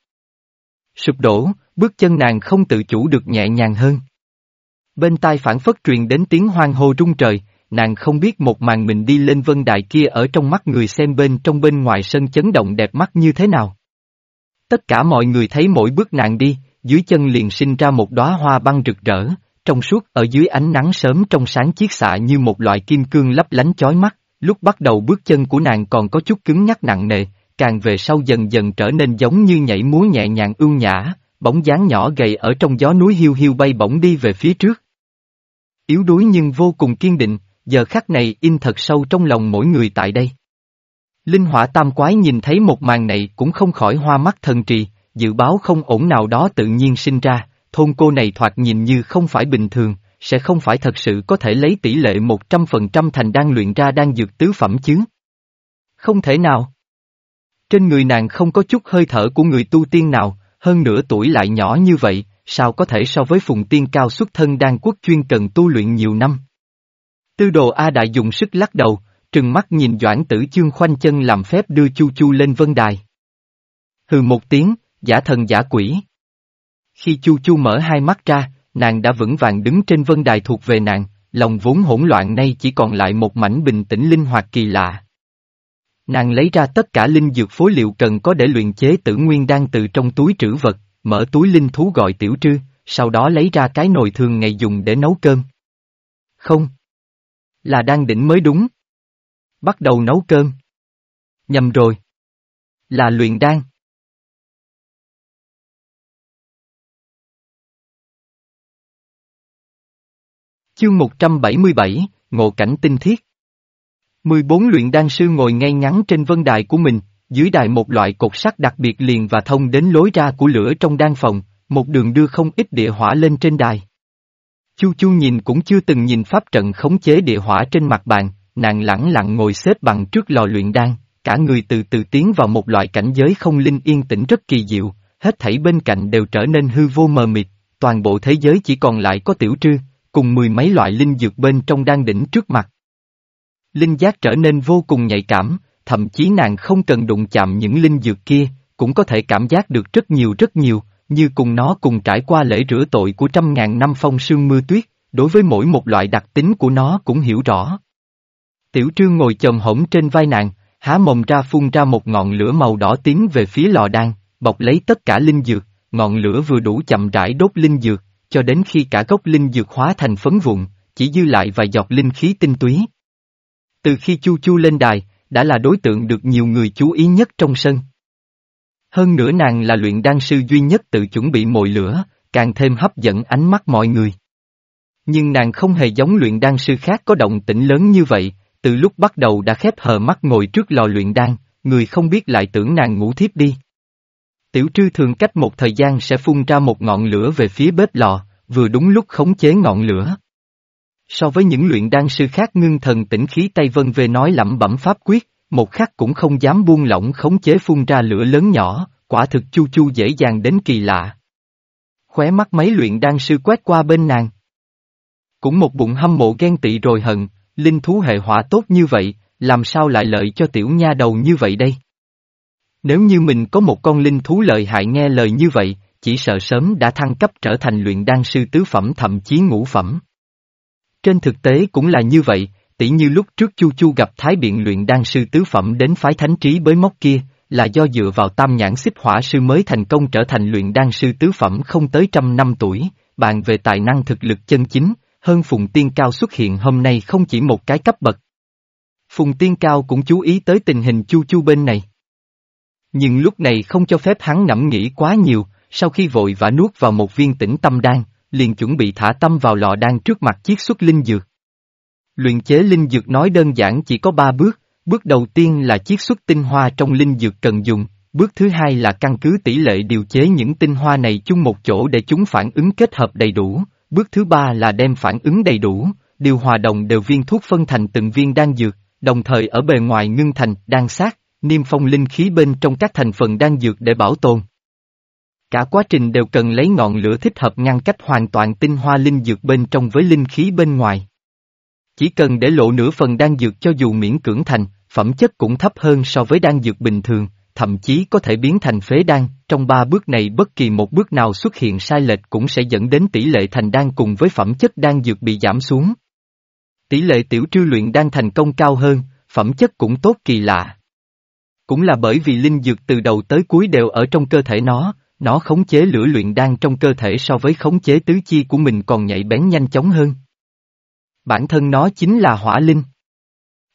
Speaker 1: Sụp đổ, bước chân nàng không tự chủ được nhẹ nhàng hơn. Bên tai phản phất truyền đến tiếng hoang hô rung trời, nàng không biết một màn mình đi lên vân đài kia ở trong mắt người xem bên trong bên ngoài sân chấn động đẹp mắt như thế nào. Tất cả mọi người thấy mỗi bước nàng đi, dưới chân liền sinh ra một đóa hoa băng rực rỡ, trong suốt ở dưới ánh nắng sớm trong sáng chiếc xạ như một loại kim cương lấp lánh chói mắt, lúc bắt đầu bước chân của nàng còn có chút cứng nhắc nặng nề, càng về sau dần dần trở nên giống như nhảy múa nhẹ nhàng ưu nhã, bóng dáng nhỏ gầy ở trong gió núi hiu hiu bay bổng đi về phía trước. Yếu đuối nhưng vô cùng kiên định, giờ khắc này in thật sâu trong lòng mỗi người tại đây. Linh hỏa tam quái nhìn thấy một màn này cũng không khỏi hoa mắt thần trì, dự báo không ổn nào đó tự nhiên sinh ra, thôn cô này thoạt nhìn như không phải bình thường, sẽ không phải thật sự có thể lấy tỷ lệ 100% thành đang luyện ra đang dược tứ phẩm chứ. Không thể nào. Trên người nàng không có chút hơi thở của người tu tiên nào, hơn nữa tuổi lại nhỏ như vậy, sao có thể so với phùng tiên cao xuất thân đang quốc chuyên cần tu luyện nhiều năm. Tư đồ A Đại dùng sức lắc đầu, trừng mắt nhìn Doãn tử chương khoanh chân làm phép đưa Chu Chu lên vân đài. Hừ một tiếng, giả thần giả quỷ. Khi Chu Chu mở hai mắt ra, nàng đã vững vàng đứng trên vân đài thuộc về nàng, lòng vốn hỗn loạn nay chỉ còn lại một mảnh bình tĩnh linh hoạt kỳ lạ. Nàng lấy ra tất cả linh dược phối liệu cần có để luyện chế tử nguyên đan từ trong túi trữ vật, mở túi linh thú gọi tiểu trư, sau đó lấy ra cái nồi thường ngày dùng để nấu cơm. Không. Là đang đỉnh mới đúng. Bắt đầu nấu cơm. Nhầm rồi. Là luyện đan. Chương 177, Ngộ cảnh tinh thiết 14 luyện đan sư ngồi ngay ngắn trên vân đài của mình, dưới đài một loại cột sắt đặc biệt liền và thông đến lối ra của lửa trong đan phòng, một đường đưa không ít địa hỏa lên trên đài. Chu Chu nhìn cũng chưa từng nhìn pháp trận khống chế địa hỏa trên mặt bàn, nàng lẳng lặng ngồi xếp bằng trước lò luyện đan, cả người từ từ tiến vào một loại cảnh giới không linh yên tĩnh rất kỳ diệu, hết thảy bên cạnh đều trở nên hư vô mờ mịt, toàn bộ thế giới chỉ còn lại có tiểu trư, cùng mười mấy loại linh dược bên trong đan đỉnh trước mặt. Linh giác trở nên vô cùng nhạy cảm, thậm chí nàng không cần đụng chạm những linh dược kia, cũng có thể cảm giác được rất nhiều rất nhiều, như cùng nó cùng trải qua lễ rửa tội của trăm ngàn năm phong sương mưa tuyết, đối với mỗi một loại đặc tính của nó cũng hiểu rõ. Tiểu trương ngồi chồm hổm trên vai nàng, há mồm ra phun ra một ngọn lửa màu đỏ tiến về phía lò đan, bọc lấy tất cả linh dược, ngọn lửa vừa đủ chậm rãi đốt linh dược, cho đến khi cả gốc linh dược hóa thành phấn vụn, chỉ dư lại vài giọt linh khí tinh túy. Từ khi Chu Chu lên đài, đã là đối tượng được nhiều người chú ý nhất trong sân. Hơn nữa nàng là luyện đan sư duy nhất tự chuẩn bị mồi lửa, càng thêm hấp dẫn ánh mắt mọi người. Nhưng nàng không hề giống luyện đan sư khác có động tĩnh lớn như vậy, từ lúc bắt đầu đã khép hờ mắt ngồi trước lò luyện đan, người không biết lại tưởng nàng ngủ thiếp đi. Tiểu trư thường cách một thời gian sẽ phun ra một ngọn lửa về phía bếp lò, vừa đúng lúc khống chế ngọn lửa. So với những luyện đan sư khác ngưng thần tĩnh khí tay Vân về nói lẩm bẩm pháp quyết, một khắc cũng không dám buông lỏng khống chế phun ra lửa lớn nhỏ, quả thực chu chu dễ dàng đến kỳ lạ. Khóe mắt mấy luyện đan sư quét qua bên nàng. Cũng một bụng hâm mộ ghen tị rồi hận, linh thú hệ hỏa tốt như vậy, làm sao lại lợi cho tiểu nha đầu như vậy đây? Nếu như mình có một con linh thú lợi hại nghe lời như vậy, chỉ sợ sớm đã thăng cấp trở thành luyện đan sư tứ phẩm thậm chí ngũ phẩm. Trên thực tế cũng là như vậy, tỉ như lúc trước Chu Chu gặp Thái Biện luyện đan sư tứ phẩm đến phái thánh trí bới móc kia, là do dựa vào tam nhãn xích hỏa sư mới thành công trở thành luyện đan sư tứ phẩm không tới trăm năm tuổi, bàn về tài năng thực lực chân chính, hơn Phùng Tiên Cao xuất hiện hôm nay không chỉ một cái cấp bậc. Phùng Tiên Cao cũng chú ý tới tình hình Chu Chu bên này. Nhưng lúc này không cho phép hắn ngẫm nghĩ quá nhiều, sau khi vội vã nuốt vào một viên tĩnh tâm đan, liền chuẩn bị thả tâm vào lọ đan trước mặt chiếc xuất linh dược. Luyện chế linh dược nói đơn giản chỉ có ba bước, bước đầu tiên là chiết xuất tinh hoa trong linh dược cần dùng, bước thứ hai là căn cứ tỷ lệ điều chế những tinh hoa này chung một chỗ để chúng phản ứng kết hợp đầy đủ, bước thứ ba là đem phản ứng đầy đủ, điều hòa đồng đều viên thuốc phân thành từng viên đan dược, đồng thời ở bề ngoài ngưng thành, đan sát, niêm phong linh khí bên trong các thành phần đan dược để bảo tồn. Cả quá trình đều cần lấy ngọn lửa thích hợp ngăn cách hoàn toàn tinh hoa linh dược bên trong với linh khí bên ngoài. Chỉ cần để lộ nửa phần đan dược cho dù miễn cưỡng thành, phẩm chất cũng thấp hơn so với đan dược bình thường, thậm chí có thể biến thành phế đan, trong ba bước này bất kỳ một bước nào xuất hiện sai lệch cũng sẽ dẫn đến tỷ lệ thành đan cùng với phẩm chất đan dược bị giảm xuống. Tỷ lệ tiểu trư luyện đan thành công cao hơn, phẩm chất cũng tốt kỳ lạ. Cũng là bởi vì linh dược từ đầu tới cuối đều ở trong cơ thể nó, nó khống chế lửa luyện đan trong cơ thể so với khống chế tứ chi của mình còn nhạy bén nhanh chóng hơn. Bản thân nó chính là hỏa linh.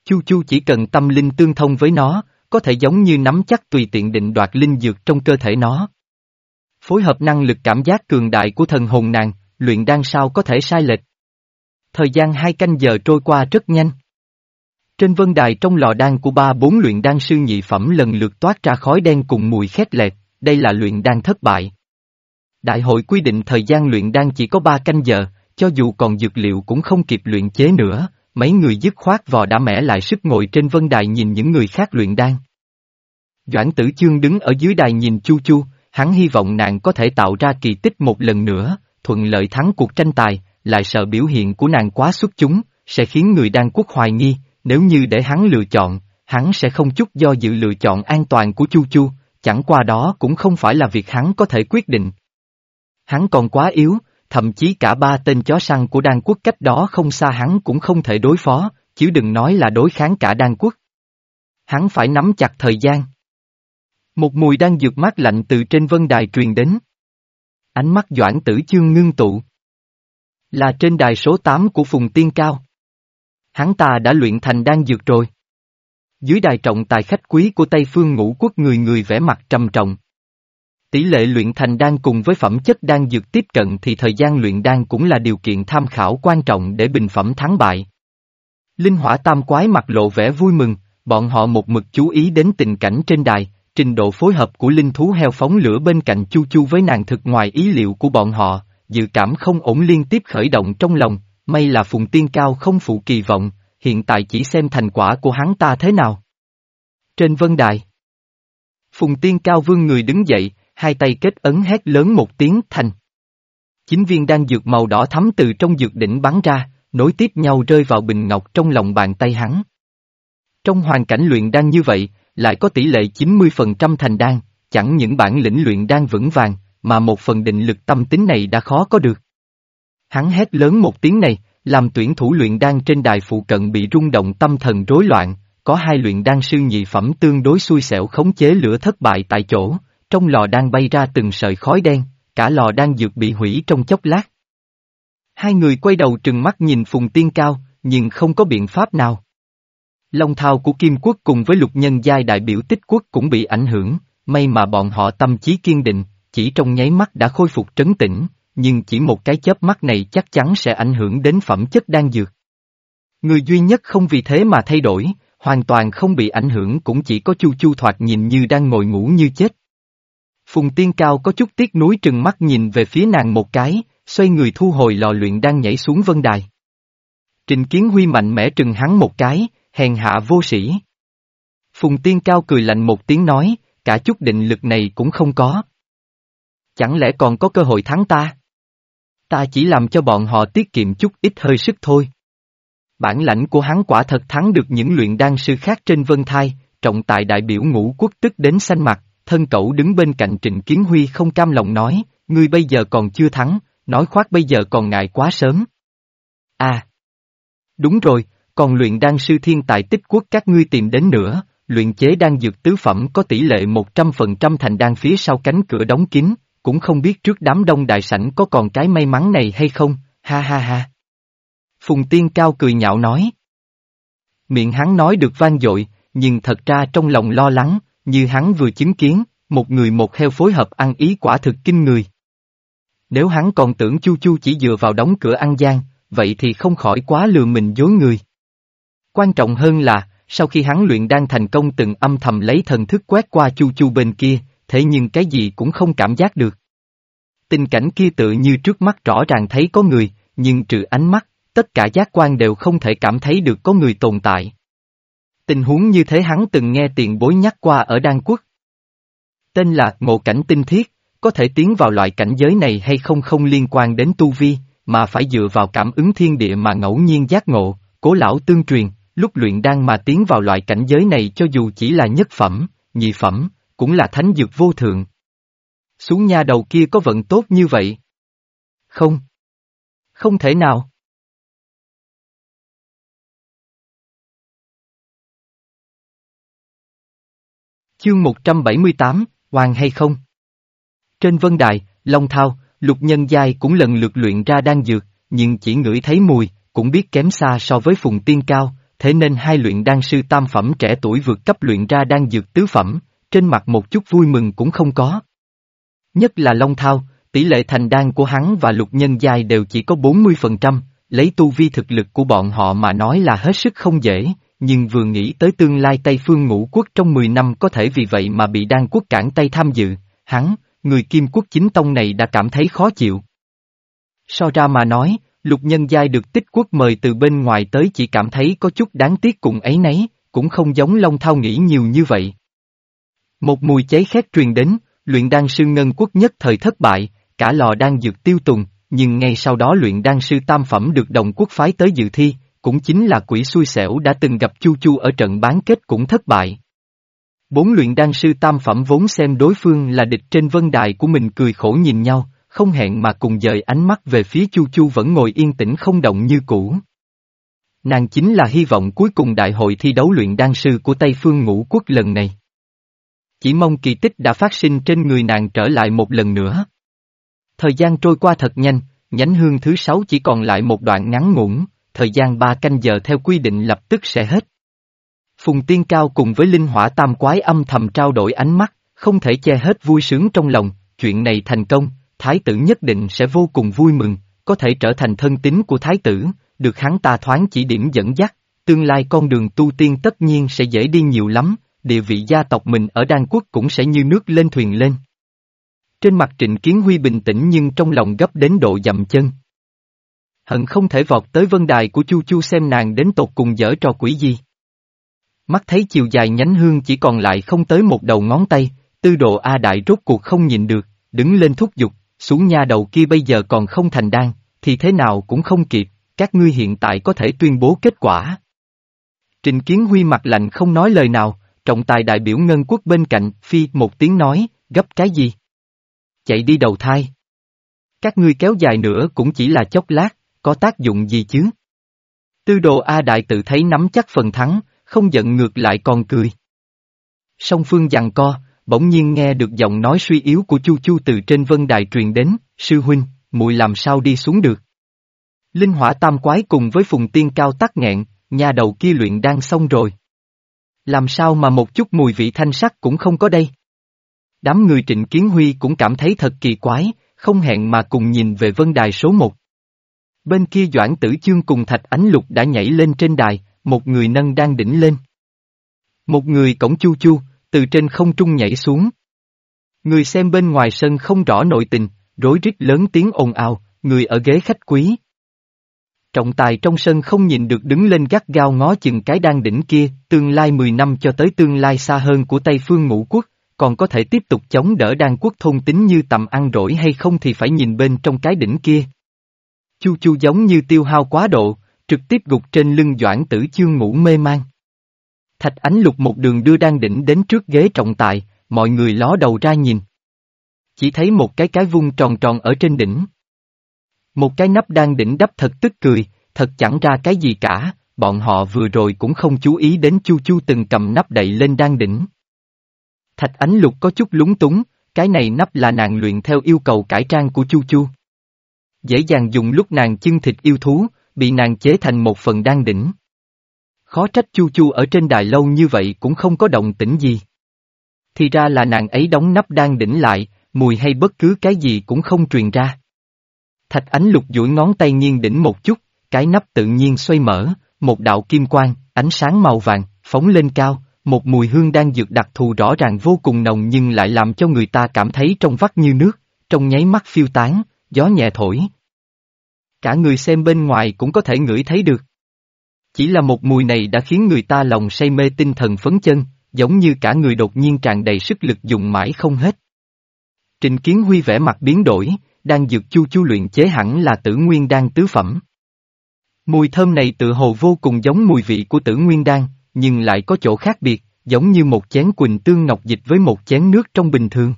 Speaker 1: Chu Chu chỉ cần tâm linh tương thông với nó, có thể giống như nắm chắc tùy tiện định đoạt linh dược trong cơ thể nó. Phối hợp năng lực cảm giác cường đại của thần hồn nàng, luyện đan sao có thể sai lệch. Thời gian hai canh giờ trôi qua rất nhanh. Trên vân đài trong lò đan của ba bốn luyện đan sư nhị phẩm lần lượt toát ra khói đen cùng mùi khét lẹt, đây là luyện đan thất bại. Đại hội quy định thời gian luyện đan chỉ có ba canh giờ, cho dù còn dược liệu cũng không kịp luyện chế nữa, mấy người dứt khoát vò đã mẻ lại sức ngồi trên vân đài nhìn những người khác luyện đan. Doãn tử chương đứng ở dưới đài nhìn chu chu, hắn hy vọng nàng có thể tạo ra kỳ tích một lần nữa, thuận lợi thắng cuộc tranh tài, lại sợ biểu hiện của nàng quá xuất chúng, sẽ khiến người đan quốc hoài nghi, nếu như để hắn lựa chọn, hắn sẽ không chút do dự lựa chọn an toàn của Chu Chu, chẳng qua đó cũng không phải là việc hắn có thể quyết định. Hắn còn quá yếu, thậm chí cả ba tên chó săn của đan quốc cách đó không xa hắn cũng không thể đối phó, chứ đừng nói là đối kháng cả đan quốc. Hắn phải nắm chặt thời gian. Một mùi đang dược mát lạnh từ trên vân đài truyền đến. Ánh mắt Doãn Tử Chương ngưng tụ. Là trên đài số 8 của Phùng Tiên Cao. Hắn ta đã luyện thành đan dược rồi. Dưới đài trọng tài khách quý của Tây Phương ngũ quốc người người vẻ mặt trầm trọng. Tỷ lệ luyện thành đan cùng với phẩm chất đan dược tiếp cận thì thời gian luyện đan cũng là điều kiện tham khảo quan trọng để bình phẩm thắng bại. Linh hỏa tam quái mặt lộ vẻ vui mừng, bọn họ một mực chú ý đến tình cảnh trên đài, trình độ phối hợp của linh thú heo phóng lửa bên cạnh chu chu với nàng thực ngoài ý liệu của bọn họ, dự cảm không ổn liên tiếp khởi động trong lòng, may là Phùng Tiên Cao không phụ kỳ vọng, hiện tại chỉ xem thành quả của hắn ta thế nào. Trên vân đài, Phùng Tiên Cao vương người đứng dậy, hai tay kết ấn hét lớn một tiếng thành. Chính viên đang dược màu đỏ thắm từ trong dược đỉnh bắn ra, nối tiếp nhau rơi vào bình ngọc trong lòng bàn tay hắn. Trong hoàn cảnh luyện đan như vậy, lại có tỷ lệ 90% thành đan, chẳng những bản lĩnh luyện đan vững vàng, mà một phần định lực tâm tính này đã khó có được. Hắn hét lớn một tiếng này, làm tuyển thủ luyện đan trên đài phụ cận bị rung động tâm thần rối loạn, có hai luyện đan sư nhị phẩm tương đối xui xẻo khống chế lửa thất bại tại chỗ, trong lò đang bay ra từng sợi khói đen, cả lò đang dược bị hủy trong chốc lát. Hai người quay đầu trừng mắt nhìn Phùng Tiên Cao, nhưng không có biện pháp nào. Long thao của Kim Quốc cùng với lục nhân giai đại biểu tích quốc cũng bị ảnh hưởng, may mà bọn họ tâm trí kiên định, chỉ trong nháy mắt đã khôi phục trấn tĩnh, nhưng chỉ một cái chớp mắt này chắc chắn sẽ ảnh hưởng đến phẩm chất đang dược. Người duy nhất không vì thế mà thay đổi, hoàn toàn không bị ảnh hưởng cũng chỉ có Chu Chu thoạt nhìn như đang ngồi ngủ như chết. Phùng Tiên Cao có chút tiếc nuối trừng mắt nhìn về phía nàng một cái, xoay người thu hồi lò luyện đang nhảy xuống vân đài. Trình Kiến Huy mạnh mẽ trừng hắn một cái, hèn hạ vô sĩ. Phùng Tiên Cao cười lạnh một tiếng nói, cả chút định lực này cũng không có. Chẳng lẽ còn có cơ hội thắng ta? Ta chỉ làm cho bọn họ tiết kiệm chút ít hơi sức thôi. Bản lãnh của hắn quả thật thắng được những luyện đan sư khác trên vân thai, trọng tài đại biểu ngũ quốc tức đến xanh mặt, thân cậu đứng bên cạnh Trịnh Kiến Huy không cam lòng nói, ngươi bây giờ còn chưa thắng, nói khoác bây giờ còn ngại quá sớm. À! Đúng rồi, còn luyện đan sư thiên tài tích quốc các ngươi tìm đến nữa, luyện chế đan dược tứ phẩm có tỷ lệ 100% thành đan phía sau cánh cửa đóng kín, cũng không biết trước đám đông đại sảnh có còn cái may mắn này hay không, ha ha ha. Phùng Tiên Cao cười nhạo nói. Miệng hắn nói được vang dội, nhưng thật ra trong lòng lo lắng, như hắn vừa chứng kiến, một người một heo phối hợp ăn ý quả thực kinh người. Nếu hắn còn tưởng Chu Chu chỉ dựa vào đóng cửa ăn gian, vậy thì không khỏi quá lừa mình dối người. Quan trọng hơn là, sau khi hắn luyện đan thành công từng âm thầm lấy thần thức quét qua Chu Chu bên kia, thế nhưng cái gì cũng không cảm giác được. Tình cảnh kia tự như trước mắt rõ ràng thấy có người, nhưng trừ ánh mắt, tất cả giác quan đều không thể cảm thấy được có người tồn tại. Tình huống như thế hắn từng nghe tiền bối nhắc qua ở Đan Quốc. Tên là ngộ cảnh tinh thiết, có thể tiến vào loại cảnh giới này hay không không liên quan đến tu vi, mà phải dựa vào cảm ứng thiên địa mà ngẫu nhiên giác ngộ, cố lão tương truyền, lúc luyện đan mà tiến vào loại cảnh giới này cho dù chỉ là nhất phẩm, nhị phẩm, cũng là thánh dược vô thượng. Xuống nhà đầu kia có vận tốt như vậy? Không. Không thể nào. Chương 178, Hoàng hay không? Trên vân đài, Long Thao, Lục Nhân Giai cũng lần lượt luyện ra đan dược, nhưng chỉ ngửi thấy mùi, cũng biết kém xa so với Phùng Tiên Cao, thế nên hai luyện đan sư tam phẩm trẻ tuổi vượt cấp luyện ra đan dược tứ phẩm, trên mặt một chút vui mừng cũng không có. Nhất là Long Thao, tỷ lệ thành đan của hắn và Lục Nhân Giai đều chỉ có 40%, lấy tu vi thực lực của bọn họ mà nói là hết sức không dễ, nhưng vừa nghĩ tới tương lai Tây Phương ngũ quốc trong 10 năm có thể vì vậy mà bị đan quốc cản tay tham dự, hắn, người kim quốc chính tông này đã cảm thấy khó chịu. So ra mà nói, lục nhân giai được tích quốc mời từ bên ngoài tới chỉ cảm thấy có chút đáng tiếc cùng ấy nấy, cũng không giống Long Thao nghĩ nhiều như vậy. Một mùi cháy khét truyền đến, luyện đan sư ngân quốc nhất thời thất bại, cả lò đan dược tiêu tùng, nhưng ngay sau đó luyện đan sư tam phẩm được đồng quốc phái tới dự thi, cũng chính là quỷ xui xẻo đã từng gặp Chu Chu ở trận bán kết cũng thất bại. Bốn luyện đan sư tam phẩm vốn xem đối phương là địch trên vân đài của mình cười khổ nhìn nhau, không hẹn mà cùng dời ánh mắt về phía Chu Chu vẫn ngồi yên tĩnh không động như cũ. Nàng chính là hy vọng cuối cùng đại hội thi đấu luyện đan sư của Tây Phương Ngũ Quốc lần này. Chỉ mong kỳ tích đã phát sinh trên người nàng trở lại một lần nữa. Thời gian trôi qua thật nhanh, nhánh hương thứ sáu chỉ còn lại một đoạn ngắn ngủn, thời gian ba canh giờ theo quy định lập tức sẽ hết. Phùng Tiên Cao cùng với Linh Hỏa Tam Quái âm thầm trao đổi ánh mắt, không thể che hết vui sướng trong lòng, chuyện này thành công, Thái tử nhất định sẽ vô cùng vui mừng, có thể trở thành thân tín của Thái tử, được hắn ta thoáng chỉ điểm dẫn dắt, tương lai con đường tu tiên tất nhiên sẽ dễ đi nhiều lắm, địa vị gia tộc mình ở Đan Quốc cũng sẽ như nước lên thuyền lên. Trên mặt Trịnh Kiến Huy bình tĩnh nhưng trong lòng gấp đến độ dậm chân. Hận không thể vọt tới vân đài của Chu Chu xem nàng đến tột cùng dở trò quỷ gì. Mắt thấy chiều dài nhánh hương chỉ còn lại không tới một đầu ngón tay, tư độ A Đại rốt cuộc không nhìn được, đứng lên thúc giục, xuống nha đầu kia bây giờ còn không thành đan, thì thế nào cũng không kịp, các ngươi hiện tại có thể tuyên bố kết quả. Trình Kiến Huy mặt lạnh không nói lời nào, trọng tài đại biểu ngân quốc bên cạnh, phi một tiếng nói, gấp cái gì? Chạy đi đầu thai. Các ngươi kéo dài nữa cũng chỉ là chốc lát, có tác dụng gì chứ? Tư đồ A Đại tự thấy nắm chắc phần thắng, không giận ngược lại còn cười. Song phương dằn co, bỗng nhiên nghe được giọng nói suy yếu của Chu Chu từ trên vân đài truyền đến, sư huynh, muội làm sao đi xuống được. Linh hỏa tam quái cùng với phùng tiên cao tắc nghẹn, nhà đầu kia luyện đang xong rồi. Làm sao mà một chút mùi vị thanh sắc cũng không có đây? Đám người trịnh kiến huy cũng cảm thấy thật kỳ quái, không hẹn mà cùng nhìn về vân đài số một. Bên kia Doãn Tử Chương cùng Thạch Ánh Lục đã nhảy lên trên đài, một người nâng đang đỉnh lên. Một người cổng chu chu, từ trên không trung nhảy xuống. Người xem bên ngoài sân không rõ nội tình, rối rít lớn tiếng ồn ào, người ở ghế khách quý. Trọng tài trong sân không nhìn được đứng lên gắt gao ngó chừng cái đang đỉnh kia, tương lai 10 năm cho tới tương lai xa hơn của Tây Phương Ngũ Quốc, còn có thể tiếp tục chống đỡ đan quốc thôn tính như tầm ăn rỗi hay không thì phải nhìn bên trong cái đỉnh kia. Chu chu giống như tiêu hao quá độ, trực tiếp gục trên lưng doãn tử chương ngủ mê man. Thạch ánh lục một đường đưa đan đỉnh đến trước ghế trọng tài, mọi người ló đầu ra nhìn. Chỉ thấy một cái cái vung tròn tròn ở trên đỉnh. Một cái nắp đan đỉnh đắp thật tức cười, thật chẳng ra cái gì cả, bọn họ vừa rồi cũng không chú ý đến chu chu từng cầm nắp đậy lên đan đỉnh. Thạch ánh lục có chút lúng túng, cái này nắp là nàng luyện theo yêu cầu cải trang của chu chu. Dễ dàng dùng lúc nàng chưng thịt yêu thú, bị nàng chế thành một phần đan đỉnh. Khó trách chu chu ở trên đài lâu như vậy cũng không có động tĩnh gì. Thì ra là nàng ấy đóng nắp đan đỉnh lại, mùi hay bất cứ cái gì cũng không truyền ra. Thạch ánh lục duỗi ngón tay nghiêng đỉnh một chút, cái nắp tự nhiên xoay mở, một đạo kim quang, ánh sáng màu vàng, phóng lên cao, một mùi hương đang dược đặc thù rõ ràng vô cùng nồng nhưng lại làm cho người ta cảm thấy trong vắt như nước, trong nháy mắt phiêu tán, gió nhẹ thổi. Cả người xem bên ngoài cũng có thể ngửi thấy được. Chỉ là một mùi này đã khiến người ta lòng say mê tinh thần phấn chân, giống như cả người đột nhiên tràn đầy sức lực dùng mãi không hết. Trình Kiến Huy vẻ mặt biến đổi, đang dược chu chu luyện chế hẳn là tử nguyên đan tứ phẩm. Mùi thơm này tự hồ vô cùng giống mùi vị của tử nguyên đan, nhưng lại có chỗ khác biệt, giống như một chén quỳnh tương ngọc dịch với một chén nước trong bình thường.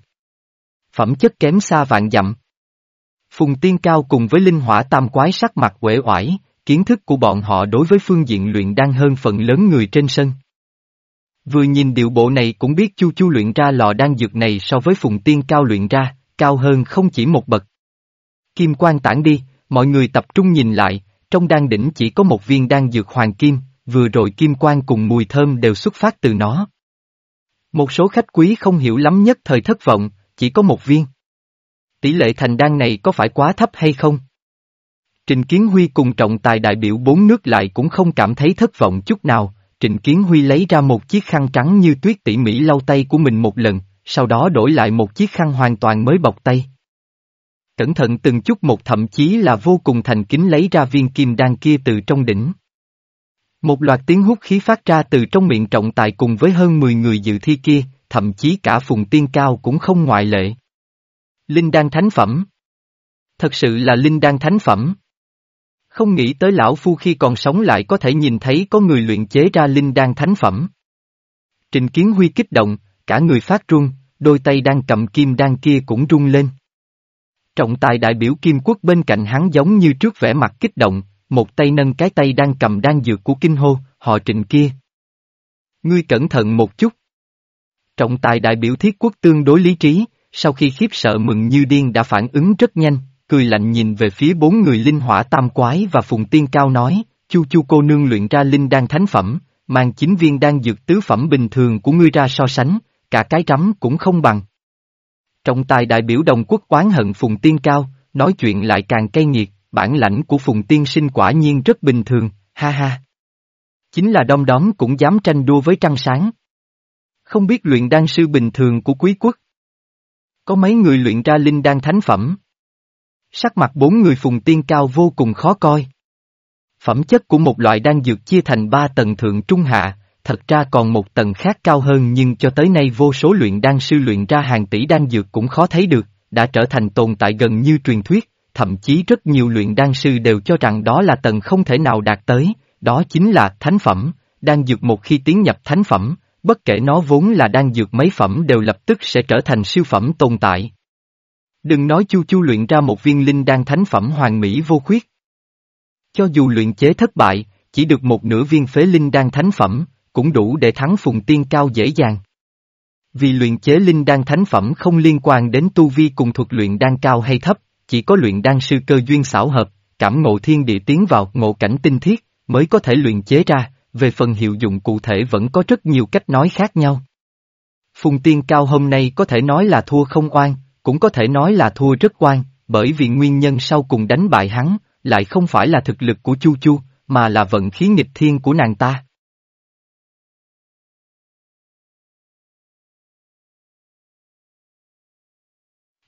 Speaker 1: Phẩm chất kém xa vạn dặm. Phùng Tiên Cao cùng với linh hỏa tam quái sắc mặt uể oải, kiến thức của bọn họ đối với phương diện luyện đan hơn phần lớn người trên sân. Vừa nhìn điệu bộ này cũng biết Chu Chu luyện ra lò đan dược này so với Phùng Tiên Cao luyện ra, cao hơn không chỉ một bậc. Kim quan tản đi, mọi người tập trung nhìn lại, trong đan đỉnh chỉ có một viên đan dược hoàng kim, vừa rồi kim quan cùng mùi thơm đều xuất phát từ nó. Một số khách quý không hiểu lắm nhất thời thất vọng, chỉ có một viên. Tỷ lệ thành đan này có phải quá thấp hay không? Trình Kiến Huy cùng trọng tài đại biểu bốn nước lại cũng không cảm thấy thất vọng chút nào, Trình Kiến Huy lấy ra một chiếc khăn trắng như tuyết tỉ mỉ lau tay của mình một lần, sau đó đổi lại một chiếc khăn hoàn toàn mới bọc tay. Cẩn thận từng chút một thậm chí là vô cùng thành kính lấy ra viên kim đan kia từ trong đỉnh. Một loạt tiếng hút khí phát ra từ trong miệng trọng tài cùng với hơn 10 người dự thi kia, thậm chí cả phùng tiên cao cũng không ngoại lệ. Linh đan thánh phẩm. Thật sự là linh đan thánh phẩm. Không nghĩ tới lão phu khi còn sống lại có thể nhìn thấy có người luyện chế ra linh đan thánh phẩm. Trình Kiến Huy kích động, cả người phát run, đôi tay đang cầm kim đan kia cũng run lên. Trọng tài đại biểu kim quốc bên cạnh hắn giống như trước vẻ mặt kích động, một tay nâng cái tay đang cầm đan dược của kinh hô, họ trịnh kia. Ngươi cẩn thận một chút. Trọng tài đại biểu thiết quốc tương đối lý trí, sau khi khiếp sợ mừng như điên đã phản ứng rất nhanh, cười lạnh nhìn về phía bốn người linh hỏa tam quái và phùng tiên cao nói, chu chu cô nương luyện ra linh đan thánh phẩm, mang chính viên đan dược tứ phẩm bình thường của ngươi ra so sánh, cả cái trắm cũng không bằng. Trọng tài đại biểu đồng quốc quán hận phùng tiên cao, nói chuyện lại càng cay nghiệt, bản lãnh của phùng tiên sinh quả nhiên rất bình thường, ha ha. Chính là đom đóm cũng dám tranh đua với trăng sáng. Không biết luyện đan sư bình thường của quý quốc. Có mấy người luyện ra linh đan thánh phẩm. Sắc mặt bốn người phùng tiên cao vô cùng khó coi. Phẩm chất của một loại đan dược chia thành ba tầng thượng trung hạ, thật ra còn một tầng khác cao hơn nhưng cho tới nay vô số luyện đan sư luyện ra hàng tỷ đan dược cũng khó thấy được, đã trở thành tồn tại gần như truyền thuyết, thậm chí rất nhiều luyện đan sư đều cho rằng đó là tầng không thể nào đạt tới, đó chính là thánh phẩm, đan dược một khi tiến nhập thánh phẩm, bất kể nó vốn là đang dược mấy phẩm đều lập tức sẽ trở thành siêu phẩm tồn tại. Đừng nói chu chu luyện ra một viên linh đan thánh phẩm hoàn mỹ vô khuyết. Cho dù luyện chế thất bại, chỉ được một nửa viên phế linh đan thánh phẩm, cũng đủ để thắng phùng tiên cao dễ dàng. Vì luyện chế linh đan thánh phẩm không liên quan đến tu vi cùng thuật luyện đan cao hay thấp, chỉ có luyện đan sư cơ duyên xảo hợp, cảm ngộ thiên địa tiến vào ngộ cảnh tinh thiết, mới có thể luyện chế ra, về phần hiệu dụng cụ thể vẫn có rất nhiều cách nói khác nhau. Phùng tiên cao hôm nay có thể nói là thua không oan, cũng có thể nói là thua rất oan, bởi vì nguyên nhân sau cùng đánh bại hắn, lại không phải là thực lực của Chu Chu, mà là vận khí nghịch thiên của nàng ta.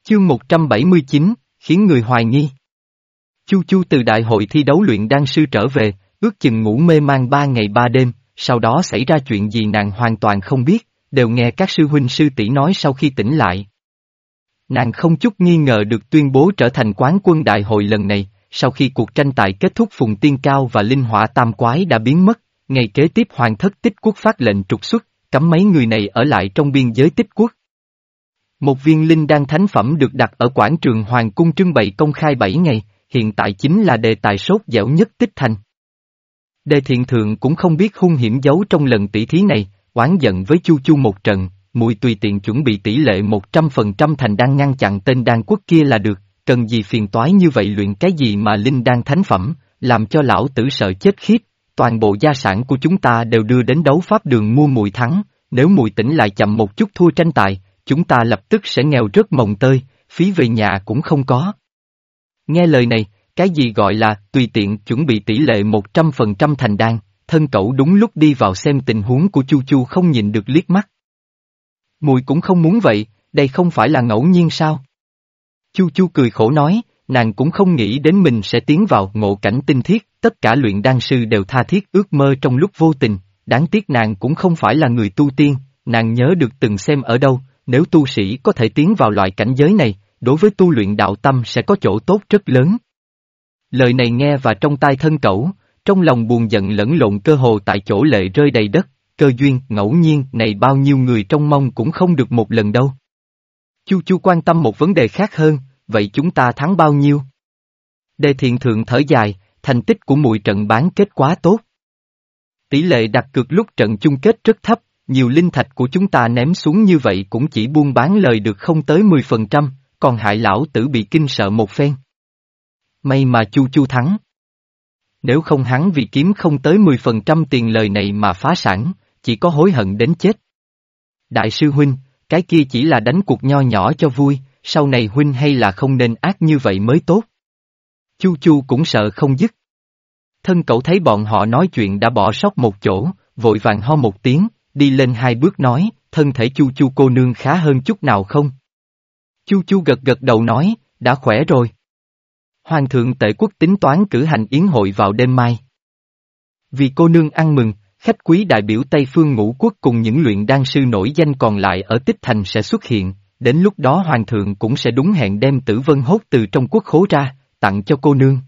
Speaker 1: Chương 179, khiến người hoài nghi. Chu Chu từ đại hội thi đấu luyện đan sư trở về, ước chừng ngủ mê man ba ngày ba đêm, sau đó xảy ra chuyện gì nàng hoàn toàn không biết, đều nghe các sư huynh sư tỷ nói sau khi tỉnh lại. Nàng không chút nghi ngờ được tuyên bố trở thành quán quân đại hội lần này, sau khi cuộc tranh tài kết thúc Phùng Tiên Cao và Linh Hỏa Tam Quái đã biến mất, ngày kế tiếp Hoàng thất tích quốc phát lệnh trục xuất, cấm mấy người này ở lại trong biên giới tích quốc. Một viên linh đan thánh phẩm được đặt ở quảng trường Hoàng cung trưng bày công khai 7 ngày, hiện tại chính là đề tài sốt dẻo nhất tích thành. Đề thiện thượng cũng không biết hung hiểm giấu trong lần tỷ thí này, oán giận với Chu Chu một trận, mùi tùy tiện chuẩn bị tỷ lệ 100% thành đan ngăn chặn tên đan quốc kia là được, cần gì phiền toái như vậy luyện cái gì mà linh đan thánh phẩm, làm cho lão tử sợ chết khiếp, toàn bộ gia sản của chúng ta đều đưa đến đấu pháp đường mua mùi thắng, nếu mùi tỉnh lại chậm một chút thua tranh tài, chúng ta lập tức sẽ nghèo rớt mồng tơi, phí về nhà cũng không có. Nghe lời này, cái gì gọi là tùy tiện chuẩn bị tỷ lệ 100% thành đan, thân cậu đúng lúc đi vào xem tình huống của Chu Chu không nhìn được liếc mắt. Mùi cũng không muốn vậy, đây không phải là ngẫu nhiên sao? Chu Chu cười khổ nói, nàng cũng không nghĩ đến mình sẽ tiến vào ngộ cảnh tinh thiết, tất cả luyện đan sư đều tha thiết ước mơ trong lúc vô tình, đáng tiếc nàng cũng không phải là người tu tiên, nàng nhớ được từng xem ở đâu, nếu tu sĩ có thể tiến vào loại cảnh giới này, đối với tu luyện đạo tâm sẽ có chỗ tốt rất lớn. Lời này nghe và trong tai thân cẩu, trong lòng buồn giận lẫn lộn cơ hồ tại chỗ lệ rơi đầy đất, cơ duyên, ngẫu nhiên này bao nhiêu người trong mong cũng không được một lần đâu. Chu Chu quan tâm một vấn đề khác hơn, vậy chúng ta thắng bao nhiêu? Đề thiện thượng thở dài, thành tích của mùi trận bán kết quá tốt. Tỷ lệ đặt cược lúc trận chung kết rất thấp, nhiều linh thạch của chúng ta ném xuống như vậy cũng chỉ buôn bán lời được không tới 10%, còn hại lão tử bị kinh sợ một phen. May mà Chu Chu thắng. Nếu không hắn vì kiếm không tới 10% tiền lời này mà phá sản, chỉ có hối hận đến chết. Đại sư Huynh, cái kia chỉ là đánh cuộc nho nhỏ cho vui, sau này Huynh hay là không nên ác như vậy mới tốt. Chu Chu cũng sợ không dứt. Thân cậu thấy bọn họ nói chuyện đã bỏ sót một chỗ, vội vàng ho một tiếng, đi lên hai bước nói, thân thể Chu Chu cô nương khá hơn chút nào không? Chu Chu gật gật đầu nói, đã khỏe rồi. Hoàng thượng tệ quốc tính toán cử hành yến hội vào đêm mai. Vì cô nương ăn mừng, khách quý đại biểu Tây Phương Ngũ Quốc cùng những luyện đan sư nổi danh còn lại ở Tích Thành sẽ xuất hiện, đến lúc đó Hoàng thượng cũng sẽ đúng hẹn đem tử vân hốt từ trong quốc khố ra, tặng cho cô nương.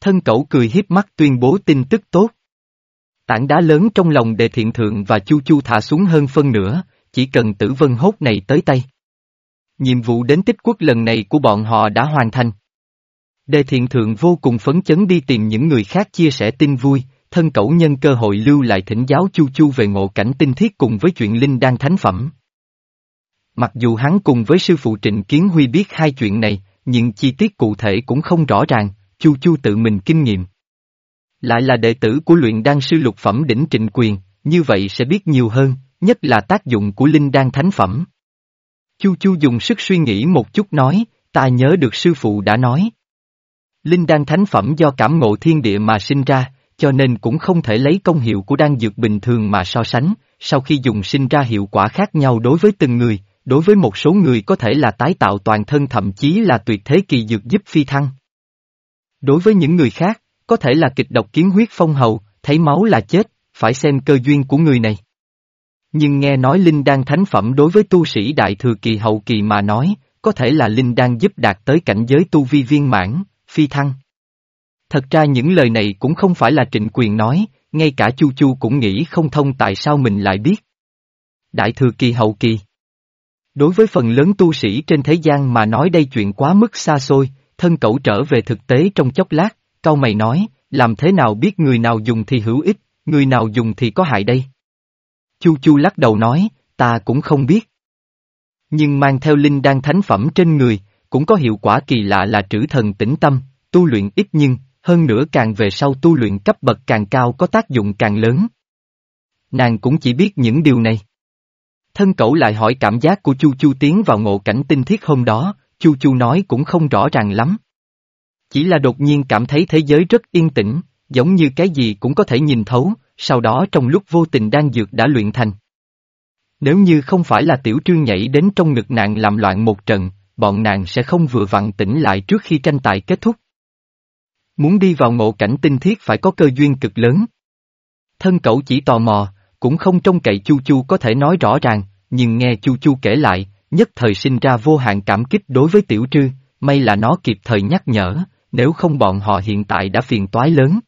Speaker 1: Thân cẩu cười hiếp mắt tuyên bố tin tức tốt. Tảng đá lớn trong lòng đề thiện thượng và chu chu thả xuống hơn phân nửa, chỉ cần tử vân hốt này tới tay. Nhiệm vụ đến tích quốc lần này của bọn họ đã hoàn thành. Đề thiện thượng vô cùng phấn chấn đi tìm những người khác chia sẻ tin vui, thân cẩu nhân cơ hội lưu lại thỉnh giáo chu chu về ngộ cảnh tinh thiết cùng với chuyện linh đan thánh phẩm. Mặc dù hắn cùng với sư phụ Trịnh Kiến Huy biết hai chuyện này, nhưng chi tiết cụ thể cũng không rõ ràng, chu chu tự mình kinh nghiệm. Lại là đệ tử của luyện đan sư lục phẩm đỉnh trịnh quyền, như vậy sẽ biết nhiều hơn, nhất là tác dụng của linh đan thánh phẩm. Chu chu dùng sức suy nghĩ một chút nói, ta nhớ được sư phụ đã nói. Linh đan thánh phẩm do cảm ngộ thiên địa mà sinh ra, cho nên cũng không thể lấy công hiệu của đan dược bình thường mà so sánh, sau khi dùng sinh ra hiệu quả khác nhau đối với từng người, đối với một số người có thể là tái tạo toàn thân thậm chí là tuyệt thế kỳ dược giúp phi thăng. Đối với những người khác, có thể là kịch độc kiến huyết phong hầu, thấy máu là chết, phải xem cơ duyên của người này. Nhưng nghe nói linh đan thánh phẩm đối với tu sĩ đại thừa kỳ hậu kỳ mà nói, có thể là linh đan giúp đạt tới cảnh giới tu vi viên mãn, phi thăng. Thật ra những lời này cũng không phải là trịnh quyền nói, ngay cả Chu Chu cũng nghĩ không thông tại sao mình lại biết. Đại thừa kỳ hậu kỳ Đối với phần lớn tu sĩ trên thế gian mà nói đây chuyện quá mức xa xôi, thân cậu trở về thực tế trong chốc lát, câu mày nói, làm thế nào biết người nào dùng thì hữu ích, người nào dùng thì có hại đây? Chu Chu lắc đầu nói, ta cũng không biết. Nhưng mang theo linh đan thánh phẩm trên người, cũng có hiệu quả kỳ lạ là trữ thần tĩnh tâm, tu luyện ít nhưng, hơn nữa càng về sau tu luyện cấp bậc càng cao có tác dụng càng lớn. Nàng cũng chỉ biết những điều này. Thân cậu lại hỏi cảm giác của Chu Chu tiến vào ngộ cảnh tinh thiết hôm đó, Chu Chu nói cũng không rõ ràng lắm. Chỉ là đột nhiên cảm thấy thế giới rất yên tĩnh, giống như cái gì cũng có thể nhìn thấu, sau đó trong lúc vô tình đang dược đã luyện thành. Nếu như không phải là tiểu trương nhảy đến trong ngực nạn làm loạn một trận, bọn nàng sẽ không vừa vặn tỉnh lại trước khi tranh tài kết thúc. Muốn đi vào ngộ cảnh tinh thiết phải có cơ duyên cực lớn. Thân cậu chỉ tò mò, cũng không trông cậy Chu Chu có thể nói rõ ràng, nhưng nghe Chu Chu kể lại, nhất thời sinh ra vô hạn cảm kích đối với tiểu trư, may là nó kịp thời nhắc nhở, nếu không bọn họ hiện tại đã phiền toái lớn.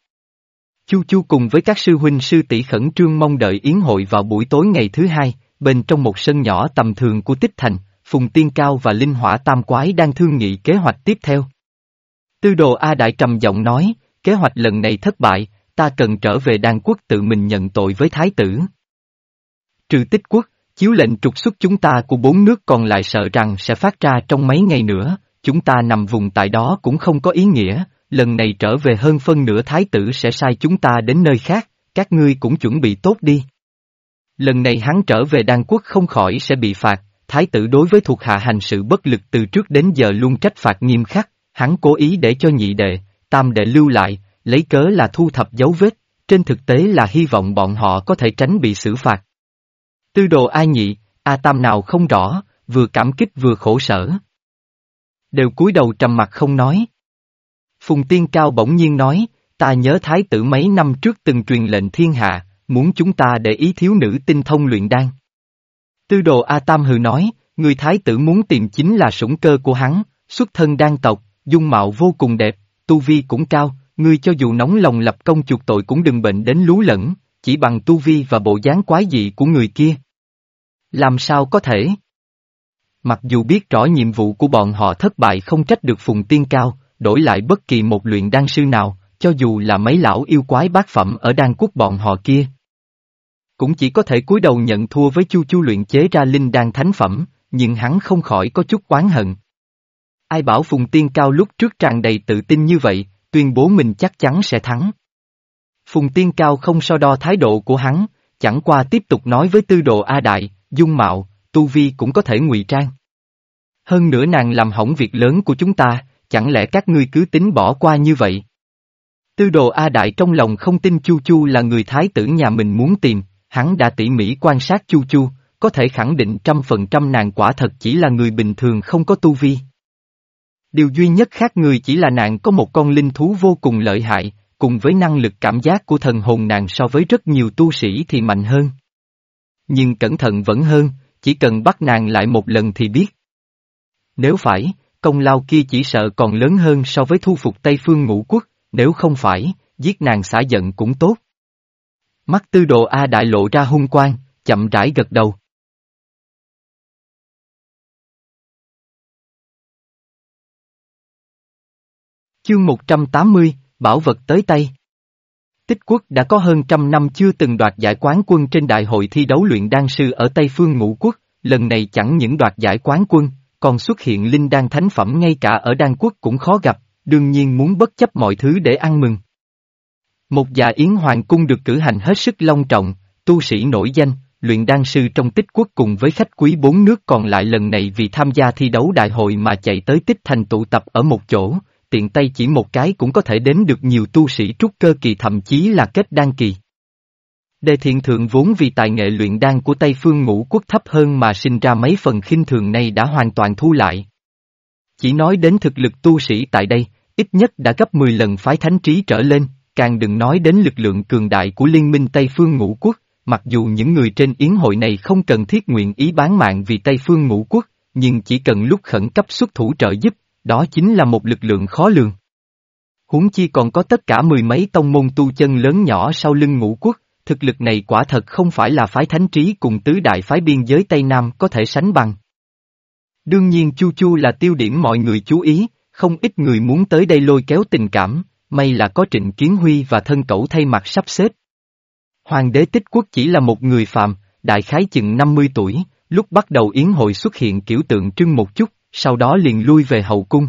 Speaker 1: Chu Chu cùng với các sư huynh sư tỷ khẩn trương mong đợi yến hội vào buổi tối ngày thứ hai, bên trong một sân nhỏ tầm thường của Tích Thành, Phùng Tiên Cao và Linh Hỏa Tam Quái đang thương nghị kế hoạch tiếp theo. Tư đồ A Đại trầm giọng nói, kế hoạch lần này thất bại, ta cần trở về đan quốc tự mình nhận tội với thái tử. Trừ tích quốc, chiếu lệnh trục xuất chúng ta của bốn nước còn lại sợ rằng sẽ phát ra trong mấy ngày nữa, chúng ta nằm vùng tại đó cũng không có ý nghĩa, lần này trở về hơn phân nửa thái tử sẽ sai chúng ta đến nơi khác, các ngươi cũng chuẩn bị tốt đi. Lần này hắn trở về đan quốc không khỏi sẽ bị phạt, thái tử đối với thuộc hạ hành sự bất lực từ trước đến giờ luôn trách phạt nghiêm khắc, hắn cố ý để cho nhị đệ, tam đệ lưu lại, lấy cớ là thu thập dấu vết, trên thực tế là hy vọng bọn họ có thể tránh bị xử phạt. Tư đồ ai nhị, A tam nào không rõ, vừa cảm kích vừa khổ sở. Đều cúi đầu trầm mặt không nói. Phùng Tiên Cao bỗng nhiên nói, ta nhớ thái tử mấy năm trước từng truyền lệnh thiên hạ, muốn chúng ta để ý thiếu nữ tinh thông luyện đan. Tư đồ A Tam hừ nói, người thái tử muốn tìm chính là sủng cơ của hắn, xuất thân đan tộc, dung mạo vô cùng đẹp, tu vi cũng cao, ngươi cho dù nóng lòng lập công chuộc tội cũng đừng bệnh đến lú lẫn, chỉ bằng tu vi và bộ dáng quái dị của người kia. Làm sao có thể? Mặc dù biết rõ nhiệm vụ của bọn họ thất bại không trách được phùng tiên cao, đổi lại bất kỳ một luyện đan sư nào, cho dù là mấy lão yêu quái bát phẩm ở đan quốc bọn họ kia. Cũng chỉ có thể cúi đầu nhận thua với chu chu luyện chế ra linh đan thánh phẩm, nhưng hắn không khỏi có chút oán hận. Ai bảo Phùng Tiên Cao lúc trước tràn đầy tự tin như vậy, tuyên bố mình chắc chắn sẽ thắng. Phùng Tiên Cao không so đo thái độ của hắn, chẳng qua tiếp tục nói với tư đồ A Đại, dung mạo, tu vi cũng có thể ngụy trang. Hơn nữa nàng làm hỏng việc lớn của chúng ta, chẳng lẽ các ngươi cứ tính bỏ qua như vậy? Tư đồ A Đại trong lòng không tin Chu Chu là người thái tử nhà mình muốn tìm, hắn đã tỉ mỉ quan sát Chu Chu, có thể khẳng định trăm phần trăm nàng quả thật chỉ là người bình thường không có tu vi. Điều duy nhất khác người chỉ là nàng có một con linh thú vô cùng lợi hại, cùng với năng lực cảm giác của thần hồn nàng so với rất nhiều tu sĩ thì mạnh hơn. Nhưng cẩn thận vẫn hơn, chỉ cần bắt nàng lại một lần thì biết. Nếu phải, công lao kia chỉ sợ còn lớn hơn so với thu phục Tây Phương ngũ quốc, nếu không phải, giết nàng xả giận cũng tốt. Mắt tư đồ A đại lộ ra hung quang, chậm rãi gật đầu. Chương 180, Bảo vật tới tay. Tích quốc đã có hơn trăm năm chưa từng đoạt giải quán quân trên đại hội thi đấu luyện đan sư ở Tây Phương Ngũ Quốc, lần này chẳng những đoạt giải quán quân, còn xuất hiện linh đan thánh phẩm ngay cả ở đan quốc cũng khó gặp, đương nhiên muốn bất chấp mọi thứ để ăn mừng. Một dạ yến hoàng cung được cử hành hết sức long trọng, tu sĩ nổi danh, luyện đan sư trong tích quốc cùng với khách quý bốn nước còn lại lần này vì tham gia thi đấu đại hội mà chạy tới tích thành tụ tập ở một chỗ, tiện tay chỉ một cái cũng có thể đến được nhiều tu sĩ trúc cơ kỳ thậm chí là kết đan kỳ. Đề thiện thượng vốn vì tài nghệ luyện đan của Tây Phương ngũ quốc thấp hơn mà sinh ra mấy phần khinh thường này đã hoàn toàn thu lại. Chỉ nói đến thực lực tu sĩ tại đây, ít nhất đã gấp 10 lần phái thánh trí trở lên, càng đừng nói đến lực lượng cường đại của Liên minh Tây Phương ngũ quốc, mặc dù những người trên yến hội này không cần thiết nguyện ý bán mạng vì Tây Phương ngũ quốc, nhưng chỉ cần lúc khẩn cấp xuất thủ trợ giúp, đó chính là một lực lượng khó lường. Huống chi còn có tất cả mười mấy tông môn tu chân lớn nhỏ sau lưng ngũ quốc, thực lực này quả thật không phải là phái thánh trí cùng tứ đại phái biên giới Tây Nam có thể sánh bằng. Đương nhiên Chu Chu là tiêu điểm mọi người chú ý, không ít người muốn tới đây lôi kéo tình cảm, may là có Trịnh Kiến Huy và thân cẩu thay mặt sắp xếp. Hoàng đế tích quốc chỉ là một người phàm, đại khái chừng 50 tuổi, lúc bắt đầu yến hội xuất hiện kiểu tượng trưng một chút, sau đó liền lui về hậu cung.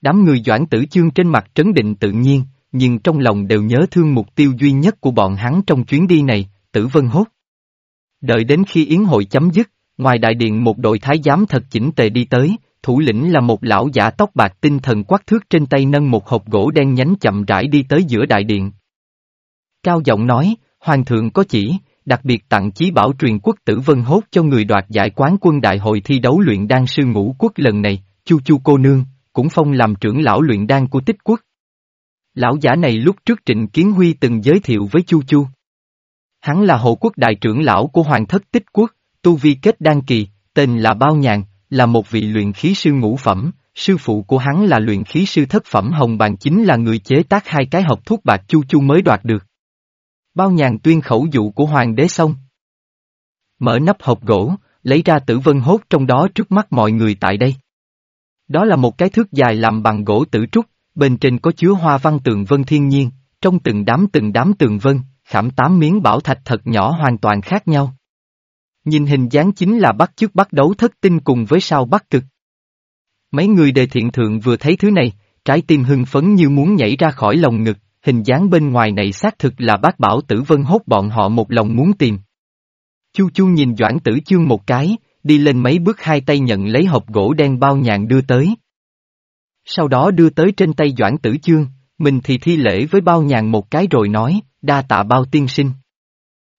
Speaker 1: Đám người doãn tử chương trên mặt trấn định tự nhiên, nhưng trong lòng đều nhớ thương mục tiêu duy nhất của bọn hắn trong chuyến đi này, tử vân hốt. Đợi đến khi yến hội chấm dứt, ngoài đại điện một đội thái giám thật chỉnh tề đi tới, thủ lĩnh là một lão giả tóc bạc tinh thần quắc thước trên tay nâng một hộp gỗ đen nhánh chậm rãi đi tới giữa đại điện. Cao giọng nói, Hoàng thượng có chỉ, đặc biệt tặng chí bảo truyền quốc tử vân hốt cho người đoạt giải quán quân đại hội thi đấu luyện đan sư ngũ quốc lần này, chu chu cô nương, cũng phong làm trưởng lão luyện đan của tích quốc. Lão giả này lúc trước Trịnh Kiến Huy từng giới thiệu với Chu Chu. Hắn là hộ quốc đại trưởng lão của Hoàng thất tích quốc, tu vi kết đan kỳ, tên là Bao Nhàn, là một vị luyện khí sư ngũ phẩm, sư phụ của hắn là luyện khí sư thất phẩm Hồng Bàn chính là người chế tác hai cái hộp thuốc bạc Chu Chu mới đoạt được. Bao nhàn tuyên khẩu dụ của hoàng đế xong. Mở nắp hộp gỗ, lấy ra tử vân hốt trong đó trước mắt mọi người tại đây. Đó là một cái thước dài làm bằng gỗ tử trúc, bên trên có chứa hoa văn tường vân thiên nhiên, trong từng đám từng đám tường vân, khảm tám miếng bảo thạch thật nhỏ hoàn toàn khác nhau. Nhìn hình dáng chính là bắt chước bắt đấu thất tinh cùng với sao bắt cực. Mấy người đề thiện thượng vừa thấy thứ này, trái tim hưng phấn như muốn nhảy ra khỏi lồng ngực, hình dáng bên ngoài này xác thực là bác bảo tử vân hốt bọn họ một lòng muốn tìm. Chu Chu nhìn Doãn Tử Chương một cái, đi lên mấy bước hai tay nhận lấy hộp gỗ đen bao nhàn đưa tới. Sau đó đưa tới trên tay Doãn Tử Chương, mình thì thi lễ với bao nhàn một cái rồi nói, đa tạ bao tiên sinh.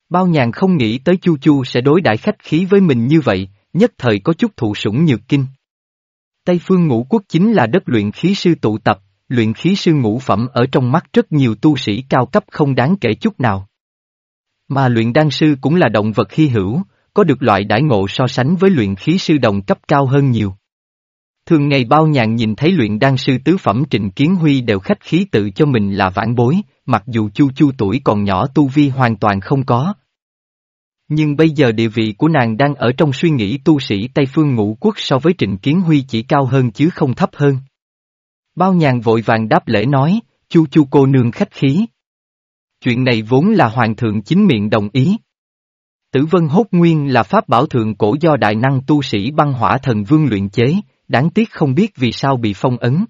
Speaker 1: Bao nhàn không nghĩ tới Chu Chu sẽ đối đãi khách khí với mình như vậy, nhất thời có chút thụ sủng nhược kinh. Tây phương ngũ quốc chính là đất luyện khí sư tụ tập, luyện khí sư ngũ phẩm ở trong mắt rất nhiều tu sĩ cao cấp không đáng kể chút nào. Mà luyện đan sư cũng là động vật hy hữu, có được loại đãi ngộ so sánh với luyện khí sư đồng cấp cao hơn nhiều. Thường ngày bao nhàn nhìn thấy luyện đan sư tứ phẩm Trịnh Kiến Huy đều khách khí tự cho mình là vãn bối, mặc dù chu chu tuổi còn nhỏ tu vi hoàn toàn không có. Nhưng bây giờ địa vị của nàng đang ở trong suy nghĩ tu sĩ Tây Phương Ngũ Quốc so với Trịnh Kiến Huy chỉ cao hơn chứ không thấp hơn. Bao nhàn vội vàng đáp lễ nói, chu chu cô nương khách khí. Chuyện này vốn là hoàng thượng chính miệng đồng ý. Tử vân hốt nguyên là pháp bảo thượng cổ do đại năng tu sĩ băng hỏa thần vương luyện chế, đáng tiếc không biết vì sao bị phong ấn.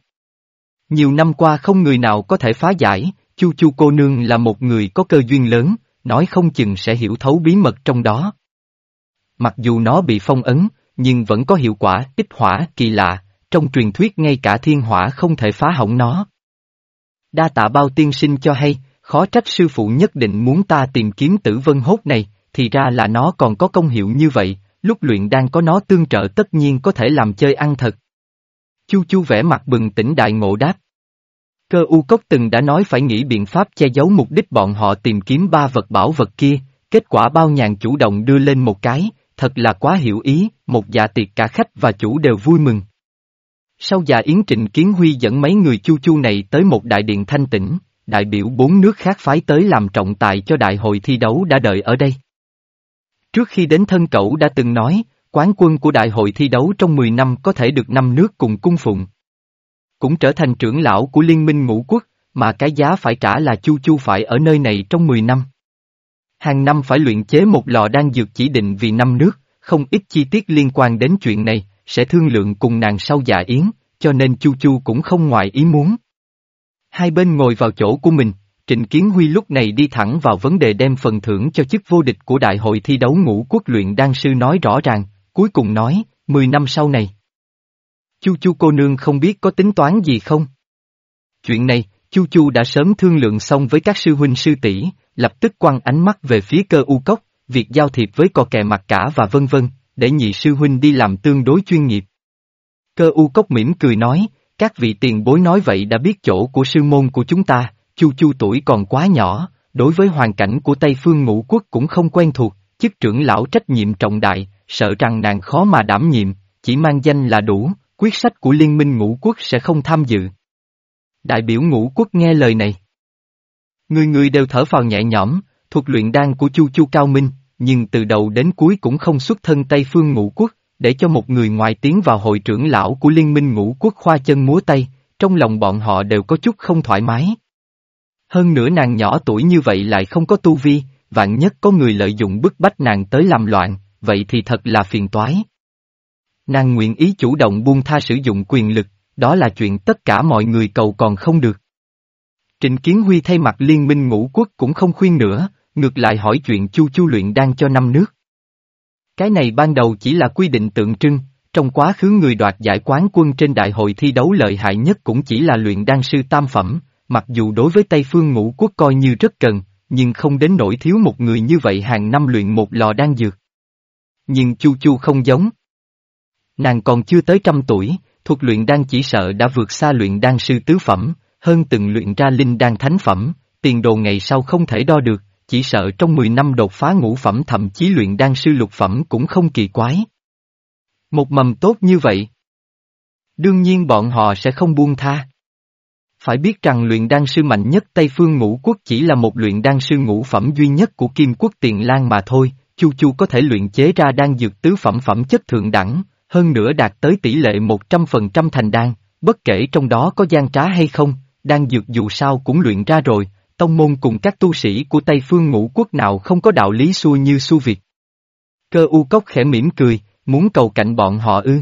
Speaker 1: Nhiều năm qua không người nào có thể phá giải, chu chu cô nương là một người có cơ duyên lớn, nói không chừng sẽ hiểu thấu bí mật trong đó. Mặc dù nó bị phong ấn, nhưng vẫn có hiệu quả kích hỏa kỳ lạ, trong truyền thuyết ngay cả thiên hỏa không thể phá hỏng nó. Đa tạ bao tiên sinh cho hay, khó trách sư phụ nhất định muốn ta tìm kiếm tử vân hốt này, thì ra là nó còn có công hiệu như vậy, lúc luyện đang có nó tương trợ tất nhiên có thể làm chơi ăn thật. Chu chu vẻ mặt bừng tỉnh đại ngộ đáp. Cơ u cốc từng đã nói phải nghĩ biện pháp che giấu mục đích bọn họ tìm kiếm ba vật bảo vật kia, kết quả bao nhàn chủ động đưa lên một cái, thật là quá hiểu ý, một dạ tiệc cả khách và chủ đều vui mừng. Sau dạ yến trịnh kiến huy dẫn mấy người chu chu này tới một đại điện thanh tĩnh, đại biểu bốn nước khác phái tới làm trọng tài cho đại hội thi đấu đã đợi ở đây. Trước khi đến thân cậu đã từng nói, quán quân của đại hội thi đấu trong 10 năm có thể được năm nước cùng cung phụng. Cũng trở thành trưởng lão của liên minh ngũ quốc, mà cái giá phải trả là chu chu phải ở nơi này trong 10 năm. Hàng năm phải luyện chế một lò đan dược chỉ định vì năm nước, không ít chi tiết liên quan đến chuyện này, sẽ thương lượng cùng nàng sau dạ yến, cho nên Chu Chu cũng không ngoài ý muốn. Hai bên ngồi vào chỗ của mình, Trịnh Kiến Huy lúc này đi thẳng vào vấn đề đem phần thưởng cho chức vô địch của đại hội thi đấu ngũ quốc luyện đan sư nói rõ ràng, cuối cùng nói, 10 năm sau này. Chu Chu cô nương không biết có tính toán gì không? Chuyện này, Chu Chu đã sớm thương lượng xong với các sư huynh sư tỷ, lập tức quăng ánh mắt về phía cơ u cốc, việc giao thiệp với cò kè mặt cả và vân vân, để nhị sư huynh đi làm tương đối chuyên nghiệp. Cơ u cốc mỉm cười nói, các vị tiền bối nói vậy đã biết chỗ của sư môn của chúng ta, chu chu tuổi còn quá nhỏ, đối với hoàn cảnh của Tây Phương ngũ quốc cũng không quen thuộc, chức trưởng lão trách nhiệm trọng đại, sợ rằng nàng khó mà đảm nhiệm, chỉ mang danh là đủ, quyết sách của liên minh ngũ quốc sẽ không tham dự. Đại biểu ngũ quốc nghe lời này. Người người đều thở phào nhẹ nhõm, thuộc luyện đan của Chu Chu Cao Minh, nhưng từ đầu đến cuối cũng không xuất thân Tây Phương ngũ quốc, để cho một người ngoài tiến vào hội trưởng lão của Liên minh ngũ quốc khoa chân múa tay, trong lòng bọn họ đều có chút không thoải mái. Hơn nữa nàng nhỏ tuổi như vậy lại không có tu vi, vạn nhất có người lợi dụng bức bách nàng tới làm loạn, vậy thì thật là phiền toái. Nàng nguyện ý chủ động buông tha sử dụng quyền lực, đó là chuyện tất cả mọi người cầu còn không được. Trịnh Kiến Huy thay mặt liên minh ngũ quốc cũng không khuyên nữa, ngược lại hỏi chuyện chu chu luyện đang cho năm nước. Cái này ban đầu chỉ là quy định tượng trưng, trong quá khứ người đoạt giải quán quân trên đại hội thi đấu lợi hại nhất cũng chỉ là luyện đan sư tam phẩm, mặc dù đối với Tây Phương ngũ quốc coi như rất cần, nhưng không đến nỗi thiếu một người như vậy hàng năm luyện một lò đan dược. Nhưng Chu Chu không giống. Nàng còn chưa tới trăm tuổi, thuộc luyện đan chỉ sợ đã vượt xa luyện đan sư tứ phẩm, hơn từng luyện ra linh đan thánh phẩm, tiền đồ ngày sau không thể đo được, chỉ sợ trong 10 năm đột phá ngũ phẩm thậm chí luyện đan sư lục phẩm cũng không kỳ quái. Một mầm tốt như vậy. Đương nhiên bọn họ sẽ không buông tha. Phải biết rằng luyện đan sư mạnh nhất Tây Phương ngũ quốc chỉ là một luyện đan sư ngũ phẩm duy nhất của Kim quốc tiền lan mà thôi, Chu Chu có thể luyện chế ra đan dược tứ phẩm phẩm chất thượng đẳng, hơn nữa đạt tới tỷ lệ 100% thành đan, bất kể trong đó có gian trá hay không, đan dược dù sao cũng luyện ra rồi, tông môn cùng các tu sĩ của Tây Phương ngũ quốc nào không có đạo lý xua như su Việt. Cơ u cốc khẽ mỉm cười, muốn cầu cạnh bọn họ ư.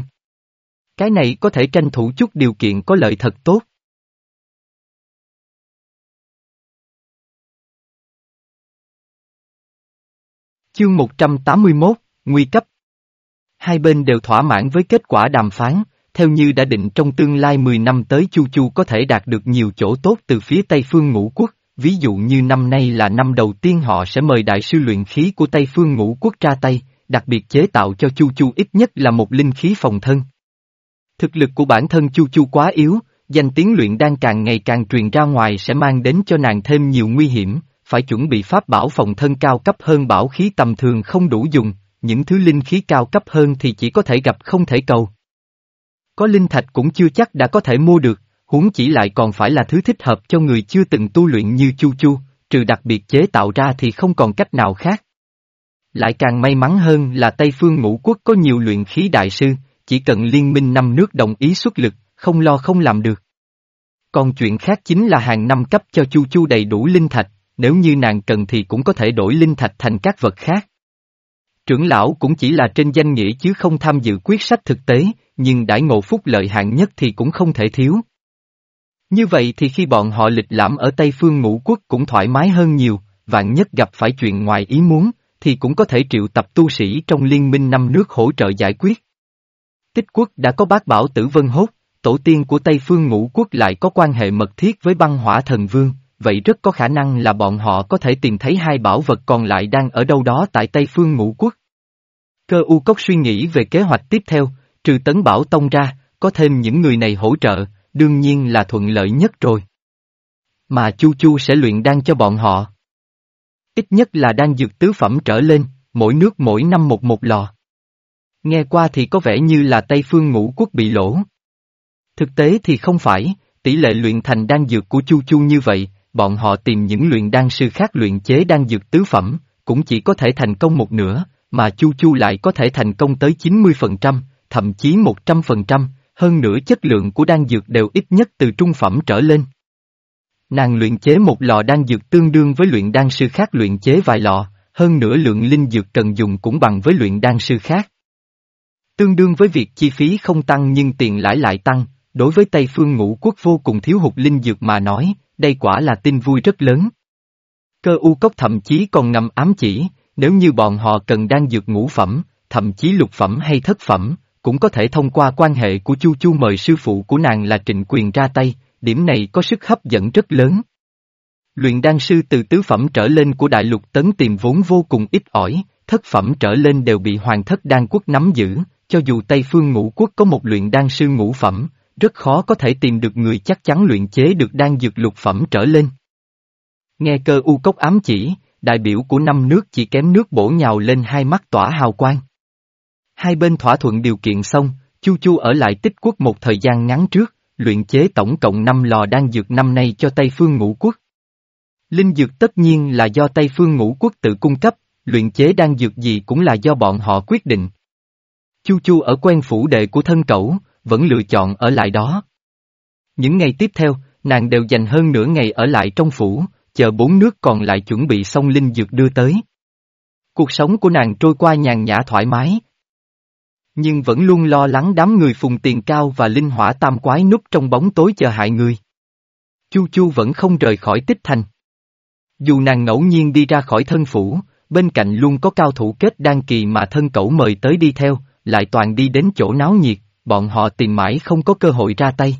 Speaker 1: Cái này có thể tranh thủ chút điều kiện có lợi thật tốt. Chương 181, Nguy cấp Hai bên đều thỏa mãn với kết quả đàm phán, theo như đã định trong tương lai 10 năm tới Chu Chu có thể đạt được nhiều chỗ tốt từ phía Tây Phương Ngũ Quốc, ví dụ như năm nay là năm đầu tiên họ sẽ mời đại sư luyện khí của Tây Phương Ngũ Quốc ra tay, đặc biệt chế tạo cho Chu Chu ít nhất là một linh khí phòng thân. Thực lực của bản thân Chu Chu quá yếu, danh tiếng luyện đang càng ngày càng truyền ra ngoài sẽ mang đến cho nàng thêm nhiều nguy hiểm, phải chuẩn bị pháp bảo phòng thân cao cấp hơn bảo khí tầm thường không đủ dùng, những thứ linh khí cao cấp hơn thì chỉ có thể gặp không thể cầu. Có linh thạch cũng chưa chắc đã có thể mua được, huống chỉ lại còn phải là thứ thích hợp cho người chưa từng tu luyện như Chu Chu, trừ đặc biệt chế tạo ra thì không còn cách nào khác. Lại càng may mắn hơn là Tây Phương Ngũ Quốc có nhiều luyện khí đại sư, chỉ cần liên minh năm nước đồng ý xuất lực, không lo không làm được. Còn chuyện khác chính là hàng năm cấp cho Chu Chu đầy đủ linh thạch, nếu như nàng cần thì cũng có thể đổi linh thạch thành các vật khác. Trưởng lão cũng chỉ là trên danh nghĩa chứ không tham dự quyết sách thực tế, nhưng đãi ngộ phúc lợi hạng nhất thì cũng không thể thiếu. Như vậy thì khi bọn họ lịch lãm ở Tây Phương ngũ quốc cũng thoải mái hơn nhiều, vạn nhất gặp phải chuyện ngoài ý muốn, thì cũng có thể triệu tập tu sĩ trong liên minh năm nước hỗ trợ giải quyết. Tích quốc đã có bác bảo tử vân hốt, tổ tiên của Tây Phương ngũ quốc lại có quan hệ mật thiết với băng hỏa thần vương, vậy rất có khả năng là bọn họ có thể tìm thấy hai bảo vật còn lại đang ở đâu đó tại Tây Phương ngũ quốc. Cơ u cốc suy nghĩ về kế hoạch tiếp theo, trừ tấn bảo tông ra, có thêm những người này hỗ trợ, đương nhiên là thuận lợi nhất rồi. Mà Chu Chu sẽ luyện đan cho bọn họ. Ít nhất là đan dược tứ phẩm trở lên, mỗi nước mỗi năm một một lò. Nghe qua thì có vẻ như là Tây Phương ngũ quốc bị lỗ. Thực tế thì không phải, tỷ lệ luyện thành đan dược của Chu Chu như vậy, bọn họ tìm những luyện đan sư khác luyện chế đan dược tứ phẩm, cũng chỉ có thể thành công một nửa, mà Chu Chu lại có thể thành công tới 90%, thậm chí 100%, hơn nữa chất lượng của đan dược đều ít nhất từ trung phẩm trở lên. Nàng luyện chế một lò đan dược tương đương với luyện đan sư khác luyện chế vài lò, hơn nữa lượng linh dược cần dùng cũng bằng với luyện đan sư khác. Tương đương với việc chi phí không tăng nhưng tiền lãi lại tăng, đối với Tây Phương ngũ quốc vô cùng thiếu hụt linh dược mà nói, đây quả là tin vui rất lớn. Cơ u cốc thậm chí còn ngầm ám chỉ, nếu như bọn họ cần đang dược ngũ phẩm, thậm chí lục phẩm hay thất phẩm, cũng có thể thông qua quan hệ của Chu Chu mời sư phụ của nàng là Trịnh Quyền ra tay, điểm này có sức hấp dẫn rất lớn. Luyện đan sư từ tứ phẩm trở lên của đại lục tấn tìm vốn vô cùng ít ỏi, thất phẩm trở lên đều bị hoàng thất đan quốc nắm giữ, cho dù Tây Phương ngũ quốc có một luyện đan sư ngũ phẩm, rất khó có thể tìm được người chắc chắn luyện chế được đan dược lục phẩm trở lên. Nghe cơ u cốc ám chỉ, đại biểu của năm nước chỉ kém nước bổ nhào lên hai mắt tỏa hào quang. Hai bên thỏa thuận điều kiện xong, Chu Chu ở lại tích quốc một thời gian ngắn trước, luyện chế tổng cộng 5 lò đan dược năm nay cho Tây Phương Ngũ Quốc. Linh dược tất nhiên là do Tây Phương Ngũ Quốc tự cung cấp, luyện chế đan dược gì cũng là do bọn họ quyết định. Chu Chu ở quen phủ đệ của thân cẩu, vẫn lựa chọn ở lại đó. Những ngày tiếp theo, nàng đều dành hơn nửa ngày ở lại trong phủ, chờ bốn nước còn lại chuẩn bị xong linh dược đưa tới. Cuộc sống của nàng trôi qua nhàn nhã thoải mái. Nhưng vẫn luôn lo lắng đám người phùng tiền cao và linh hỏa tam quái núp trong bóng tối chờ hại người. Chu Chu vẫn không rời khỏi tích thành. Dù nàng ngẫu nhiên đi ra khỏi thân phủ, bên cạnh luôn có cao thủ kết đan kỳ mà thân cẩu mời tới đi theo, lại toàn đi đến chỗ náo nhiệt, bọn họ tìm mãi không có cơ hội ra tay.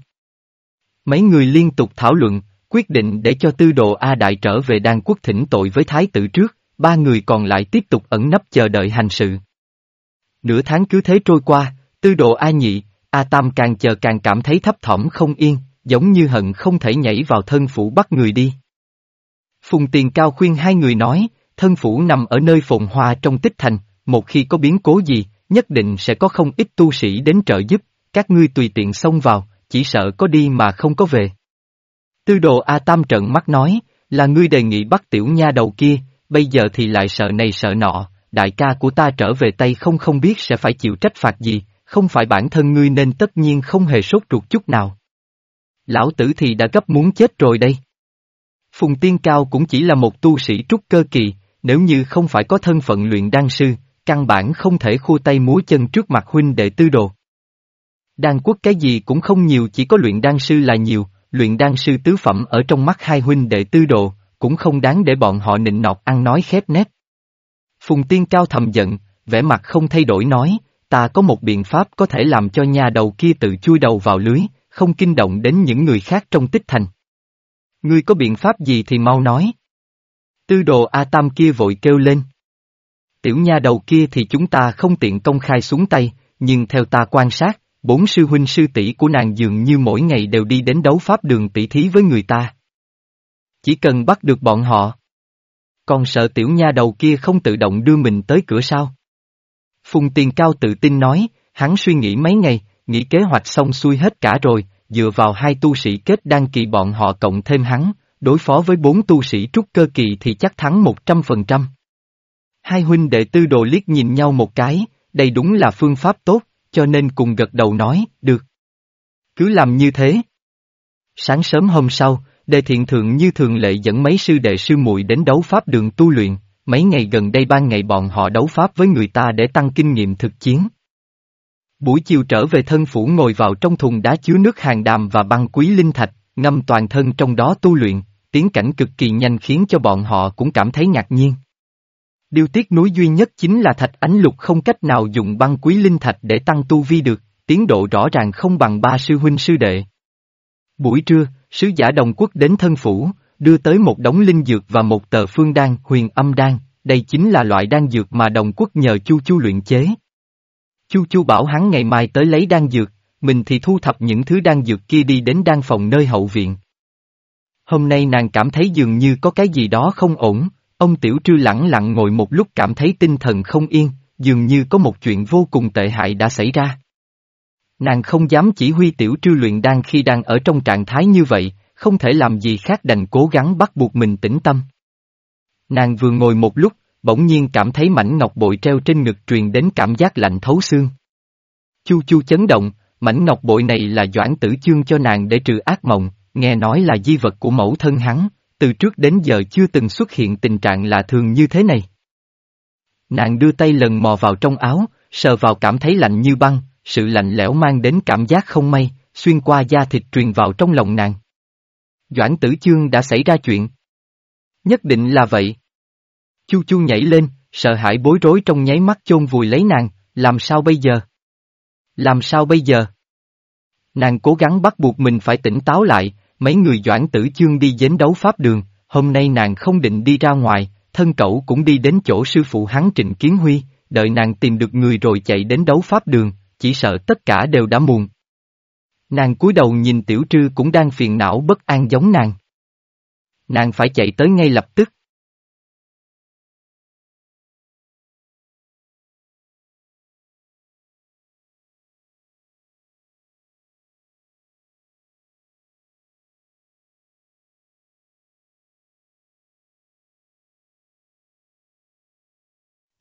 Speaker 1: Mấy người liên tục thảo luận, quyết định để cho tư đồ A Đại trở về đan quốc thỉnh tội với thái tử trước, ba người còn lại tiếp tục ẩn nấp chờ đợi hành sự. Nửa tháng cứ thế trôi qua, tư đồ A Nhị, A Tam càng chờ càng cảm thấy thấp thỏm không yên, giống như hận không thể nhảy vào thân phủ bắt người đi. Phùng Tiền Cao khuyên hai người nói, thân phủ nằm ở nơi phồn hoa trong tích thành, một khi có biến cố gì, nhất định sẽ có không ít tu sĩ đến trợ giúp, các ngươi tùy tiện xông vào, chỉ sợ có đi mà không có về. Tư đồ A Tam trận mắt nói, là ngươi đề nghị bắt tiểu nha đầu kia, bây giờ thì lại sợ này sợ nọ, đại ca của ta trở về tay không không biết sẽ phải chịu trách phạt gì, không phải bản thân ngươi nên tất nhiên không hề sốt ruột chút nào. Lão tử thì đã gấp muốn chết rồi đây. Phùng Tiên Cao cũng chỉ là một tu sĩ trúc cơ kỳ, nếu như không phải có thân phận luyện đan sư, căn bản không thể khua tay múa chân trước mặt huynh đệ tư đồ. Đan quốc cái gì cũng không nhiều chỉ có luyện đan sư là nhiều, luyện đan sư tứ phẩm ở trong mắt hai huynh đệ tư đồ, cũng không đáng để bọn họ nịnh nọt ăn nói khép nép. Phùng Tiên Cao thầm giận, vẻ mặt không thay đổi nói, ta có một biện pháp có thể làm cho nhà đầu kia tự chui đầu vào lưới, không kinh động đến những người khác trong tích thành. Ngươi có biện pháp gì thì mau nói. Tư đồ A Tam kia vội kêu lên. Tiểu nha đầu kia thì chúng ta không tiện công khai xuống tay, nhưng theo ta quan sát, bốn sư huynh sư tỷ của nàng dường như mỗi ngày đều đi đến đấu pháp đường tỷ thí với người ta. Chỉ cần bắt được bọn họ. Còn sợ tiểu nha đầu kia không tự động đưa mình tới cửa sao? Phùng Tiền Cao tự tin nói, hắn suy nghĩ mấy ngày, nghĩ kế hoạch xong xuôi hết cả rồi, dựa vào hai tu sĩ kết đăng kỳ bọn họ cộng thêm hắn, đối phó với bốn tu sĩ trúc cơ kỳ thì chắc thắng một trăm phần trăm. Hai huynh đệ tư đồ liếc nhìn nhau một cái, đây đúng là phương pháp tốt, cho nên cùng gật đầu nói, được. Cứ làm như thế. Sáng sớm hôm sau, đề thiện thượng như thường lệ dẫn mấy sư đệ sư muội đến đấu pháp đường tu luyện, mấy ngày gần đây ban ngày bọn họ đấu pháp với người ta để tăng kinh nghiệm thực chiến. Buổi chiều trở về thân phủ ngồi vào trong thùng đá chứa nước hàng đàm và băng quý linh thạch, ngâm toàn thân trong đó tu luyện, tiến cảnh cực kỳ nhanh khiến cho bọn họ cũng cảm thấy ngạc nhiên. Điều tiếc nuối duy nhất chính là thạch ánh lục không cách nào dùng băng quý linh thạch để tăng tu vi được, tiến độ rõ ràng không bằng ba sư huynh sư đệ. Buổi trưa, sứ giả đồng quốc đến thân phủ, đưa tới một đống linh dược và một tờ phương đan huyền âm đan, đây chính là loại đan dược mà đồng quốc nhờ Chu Chu luyện chế. Chu Chu bảo hắn ngày mai tới lấy đan dược, mình thì thu thập những thứ đan dược kia đi đến đan phòng nơi hậu viện. Hôm nay nàng cảm thấy dường như có cái gì đó không ổn, ông Tiểu Trư lẳng lặng ngồi một lúc cảm thấy tinh thần không yên, dường như có một chuyện vô cùng tệ hại đã xảy ra. Nàng không dám chỉ huy Tiểu Trư luyện đan khi đang ở trong trạng thái như vậy, không thể làm gì khác đành cố gắng bắt buộc mình tĩnh tâm. Nàng vừa ngồi một lúc, bỗng nhiên cảm thấy mảnh ngọc bội treo trên ngực truyền đến cảm giác lạnh thấu xương. Chu chu chấn động, mảnh ngọc bội này là doãn tử chương cho nàng để trừ ác mộng, nghe nói là di vật của mẫu thân hắn, từ trước đến giờ chưa từng xuất hiện tình trạng lạ thường như thế này. Nàng đưa tay lần mò vào trong áo, sờ vào cảm thấy lạnh như băng, sự lạnh lẽo mang đến cảm giác không may, xuyên qua da thịt truyền vào trong lòng nàng. Doãn tử chương đã xảy ra chuyện. Nhất định là vậy. Chu chu nhảy lên, sợ hãi bối rối trong nháy mắt chôn vùi lấy nàng, làm sao bây giờ? Làm sao bây giờ? Nàng cố gắng bắt buộc mình phải tỉnh táo lại, mấy người doãn tử chương đi dến đấu pháp đường, hôm nay nàng không định đi ra ngoài, thân cậu cũng đi đến chỗ sư phụ hắn Trịnh Kiến Huy, đợi nàng tìm được người rồi chạy đến đấu pháp đường, chỉ sợ tất cả đều đã muộn. Nàng cúi đầu nhìn tiểu trư cũng đang phiền não bất an giống nàng. Nàng phải chạy tới ngay lập tức.